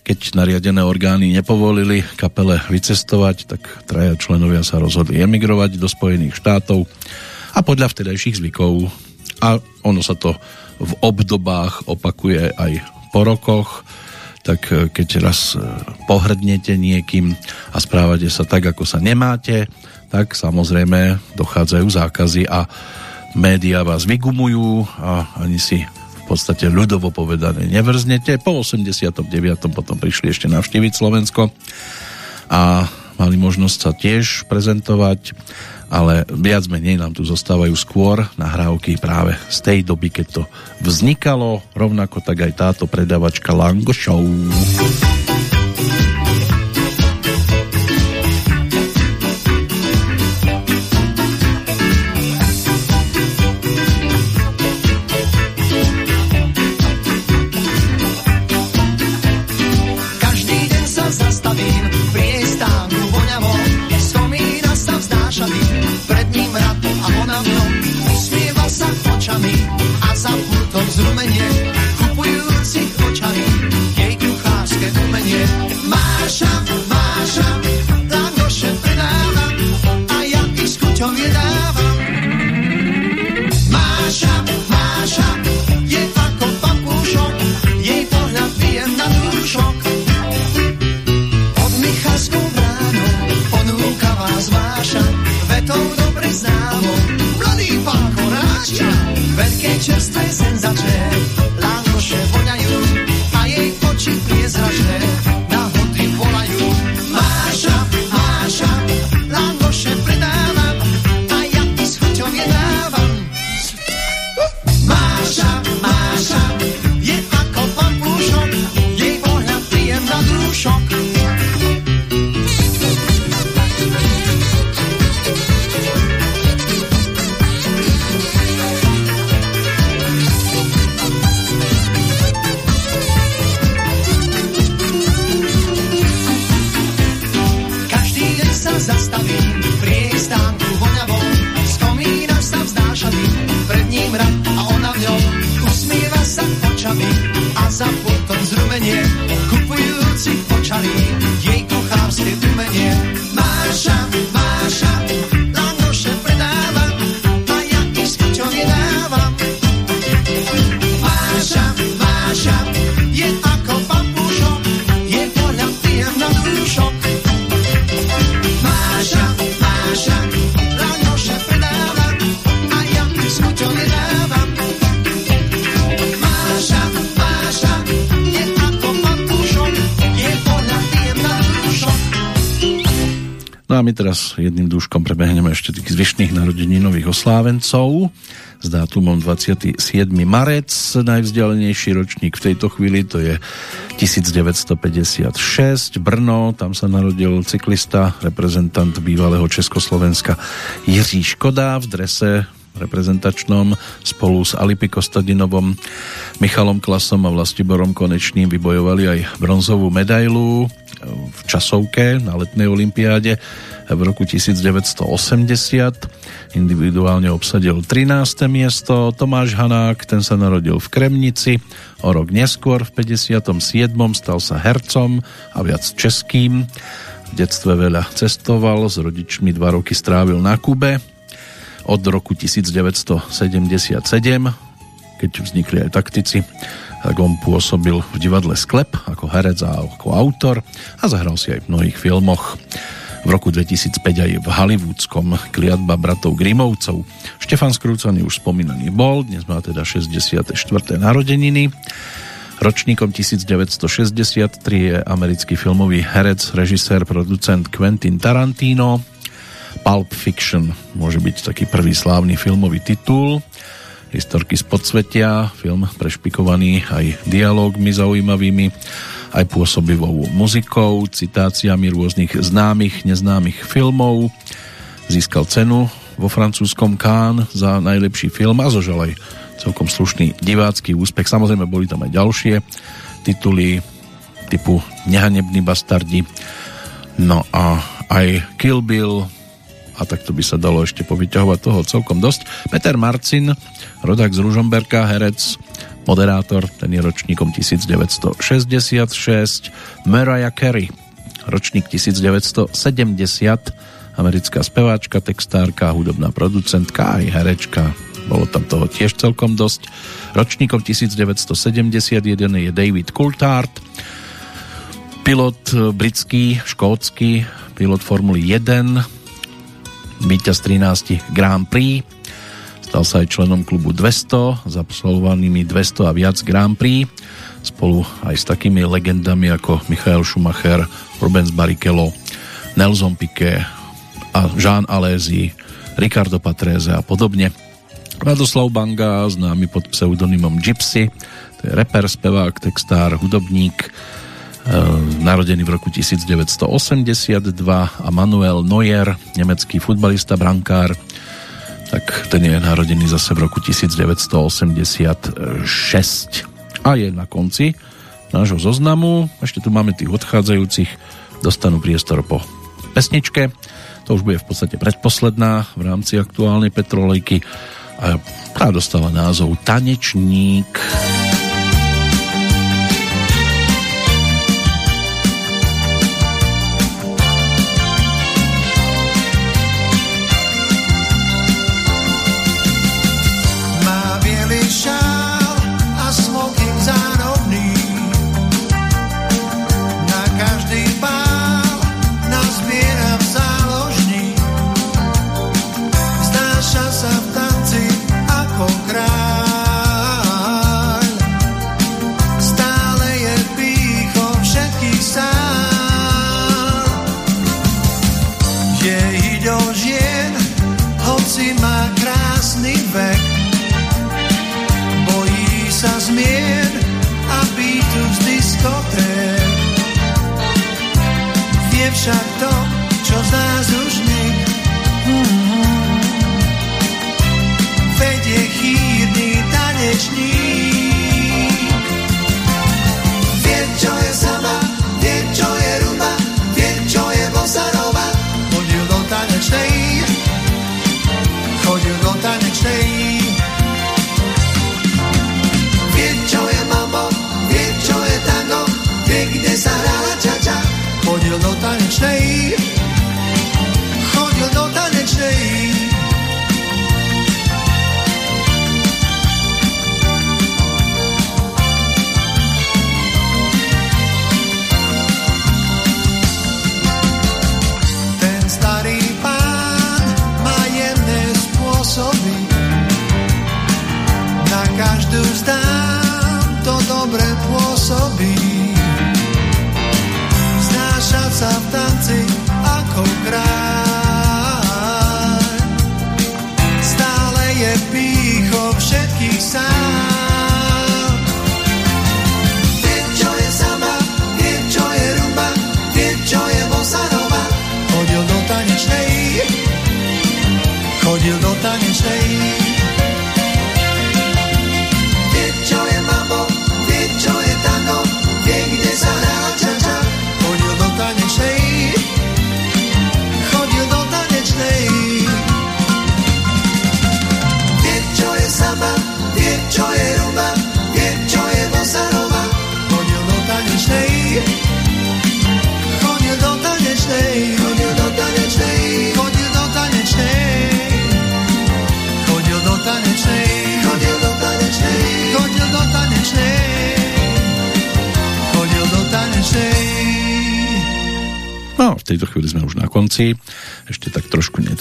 Keď nariadené orgány nepovolili kapele vycestovať, tak traja členovia sa rozhodli emigrovať do Spojených štátov a podľa vtedajších zvykov a ono sa to v obdobách opakuje aj po rokoch, tak e, keď raz e, pohrdnete niekým a správate sa tak, ako sa nemáte, tak samozrejme dochádzajú zákazy a médiá vás vygumujú a ani si v podstate ľudovo povedané nevrznete. Po 89. potom prišli ešte navštíviť Slovensko a mali možnosť sa tiež prezentovať ale viac menej nám tu zostávajú skôr nahrávky práve z tej doby, keď to vznikalo, rovnako tak aj táto predavačka Lango Show. Ešte tých zvyšných narodeninových oslávencov s dátumom 27. marec. Najvzdialenejší ročník v tejto chvíli to je 1956 Brno, tam sa narodil cyklista, reprezentant bývalého Československa Jiří Škoda v drese reprezentačnom spolu s Alipi Kostadinovom, Michalom Klasom a Vlastiborom Konečným vybojovali aj bronzovú medailu v časovke na letnej olympiáde v roku 1980. Individuálne obsadil 13. miesto. Tomáš Hanák, ten sa narodil v Kremnici. O rok neskôr, v 57. stal sa hercom a viac českým. V detstve veľa cestoval, s rodičmi dva roky strávil na Kube. Od roku 1977, keď vznikli aj taktici, tak on pôsobil v divadle Sklep ako herec a ako autor a zahral si aj v mnohých filmoch. V roku 2005 aj v hollywoodskom kliatba bratov Grimovcov. Štefan Skrúcaný už spomínaný bol, dnes má teda 64. narodeniny. Ročníkom 1963 je americký filmový herec, režisér, producent Quentin Tarantino. Pulp Fiction môže byť taký prvý slávny filmový titul. Historky z podsvetia, film prešpikovaný aj dialógmi zaujímavými. Aj pôsobivou muzikou, citáciami rôznych známych, neznámych filmov. Získal cenu vo francúzskom Cannes za najlepší film a zožal celkom slušný divácky úspech. Samozrejme boli tam aj ďalšie tituly typu Nehanební bastardi, no a aj Kill Bill a takto by sa dalo ešte povyťahovať toho celkom dosť. Peter Marcin, rodák z Ružomberka, herec, moderátor, ten je ročníkom 1966, Mariah Carey, ročník 1970, americká speváčka, textárka, hudobná producentka aj herečka. Bolo tam toho tiež celkom dosť. Ročníkom 1971 je David Coulthard, pilot britský, škótsky, pilot Formuly 1, víťaz 13 Grand Prix. Stal sa aj členom klubu 200 s absolvovanými 200 a viac Grand Prix spolu aj s takými legendami ako Michael Schumacher, Rubens Barrichello, Nelson Piquet a Jean Alesi, Ricardo Patrese a podobne. Radoslav Banga, známy pod pseudonymom Gypsy, to je reper, spevák, textár, hudobník, Eh, narodený v roku 1982 a Manuel Neuer, nemecký futbalista, brankár, tak ten je narodený zase v roku 1986 a je na konci nášho zoznamu. Ešte tu máme tých odchádzajúcich, dostanú priestor po pesničke. To už bude v podstate predposledná v rámci aktuálnej Petrolejky a tá dostala názov Tanečník. Tanečník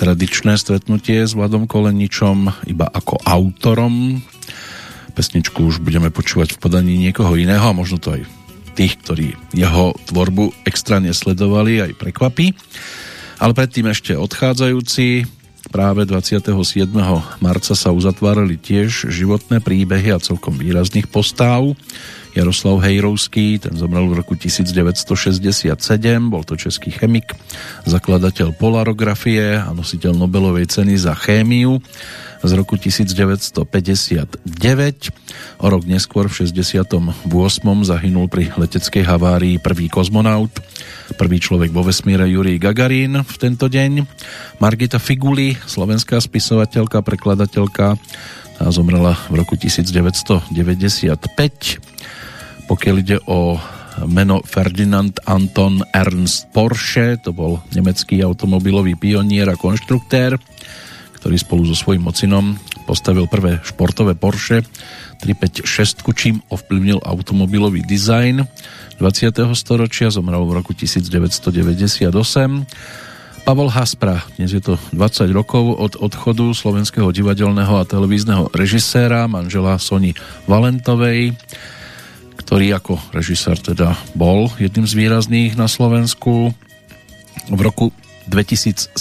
trošku netradičné stretnutie s Vladom Koleničom, iba ako autorom. Pesničku už budeme počúvať v podaní niekoho iného a možno to aj tých, ktorí jeho tvorbu extra nesledovali, aj prekvapí. Ale predtým ešte odchádzajúci, práve 27. marca sa uzatvárali tiež životné príbehy a celkom výrazných postáv. Jaroslav Hejrovský, ten zomrel v roku 1967, bol to český chemik, zakladateľ polarografie a nositeľ Nobelovej ceny za chémiu z roku 1959. O rok neskôr v 68. zahynul pri leteckej havárii prvý kozmonaut, prvý človek vo vesmíre Jurij Gagarin v tento deň. Margita Figuli, slovenská spisovateľka, prekladateľka, a zomrela v roku 1995 pokiaľ ide o meno Ferdinand Anton Ernst Porsche, to bol nemecký automobilový pionier a konštruktér, ktorý spolu so svojím ocinom postavil prvé športové Porsche 356, čím ovplyvnil automobilový dizajn 20. storočia, zomrel v roku 1998. Pavol Haspra, dnes je to 20 rokov od odchodu slovenského divadelného a televízneho režiséra, manžela Sony Valentovej ktorý ako režisér teda bol jedným z výrazných na Slovensku. V roku 2007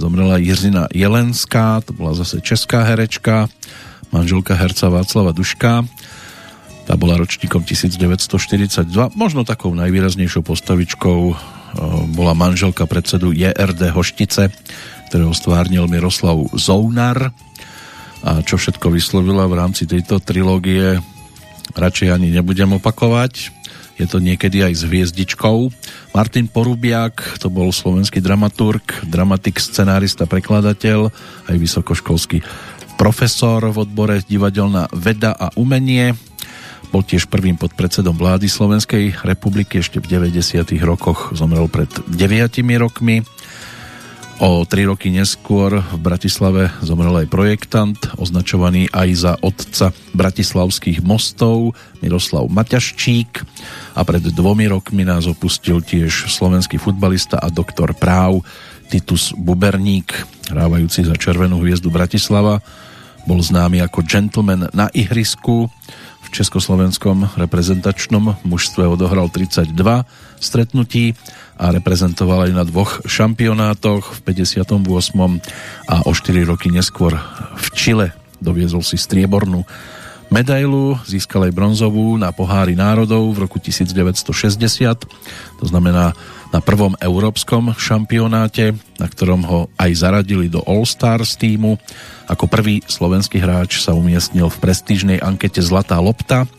zomrela Jiřina Jelenská, to bola zase česká herečka, manželka herca Václava Duška. Tá bola ročníkom 1942. Možno takou najvýraznejšou postavičkou e, bola manželka predsedu JRD Hoštice, ktorého stvárnil Miroslav Zounar. A čo všetko vyslovila v rámci tejto trilógie radšej ani nebudem opakovať. Je to niekedy aj s hviezdičkou. Martin Porubiak, to bol slovenský dramaturg, dramatik, scenárista, prekladateľ, aj vysokoškolský profesor v odbore divadelná veda a umenie. Bol tiež prvým podpredsedom vlády Slovenskej republiky ešte v 90. rokoch. Zomrel pred 9 rokmi. O tri roky neskôr v Bratislave zomrel aj projektant, označovaný aj za otca bratislavských mostov, Miroslav Maťaščík a pred dvomi rokmi nás opustil tiež slovenský futbalista a doktor práv Titus Buberník, hrávajúci za Červenú hviezdu Bratislava. Bol známy ako gentleman na ihrisku, v československom reprezentačnom mužstve odohral 32 stretnutí a reprezentoval aj na dvoch šampionátoch v 58. a o 4 roky neskôr v Čile doviezol si striebornú medailu, získal aj bronzovú na pohári národov v roku 1960, to znamená na prvom európskom šampionáte, na ktorom ho aj zaradili do All-Stars týmu. Ako prvý slovenský hráč sa umiestnil v prestížnej ankete Zlatá lopta,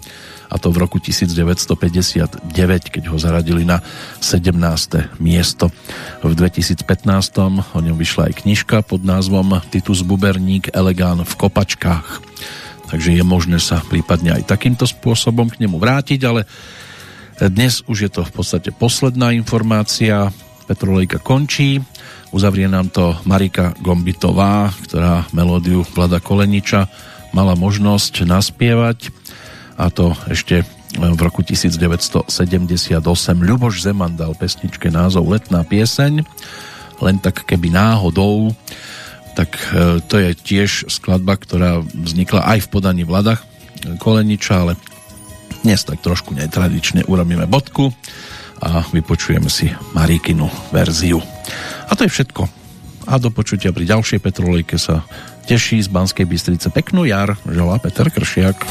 a to v roku 1959, keď ho zaradili na 17. miesto. V 2015 o ňom vyšla aj knižka pod názvom Titus Buberník Elegán v kopačkách. Takže je možné sa prípadne aj takýmto spôsobom k nemu vrátiť, ale dnes už je to v podstate posledná informácia. Petrolejka končí. Uzavrie nám to Marika Gombitová, ktorá melódiu Vlada Koleniča mala možnosť naspievať a to ešte v roku 1978 Ľuboš Zeman dal pesničke názov Letná pieseň len tak keby náhodou tak e, to je tiež skladba, ktorá vznikla aj v podaní Vlada Koleniča, ale dnes tak trošku netradične urobíme bodku a vypočujeme si Marikinu verziu. A to je všetko. A do počutia pri ďalšej Petrolejke sa teší z Banskej Bystrice peknú jar, želá Peter Kršiak.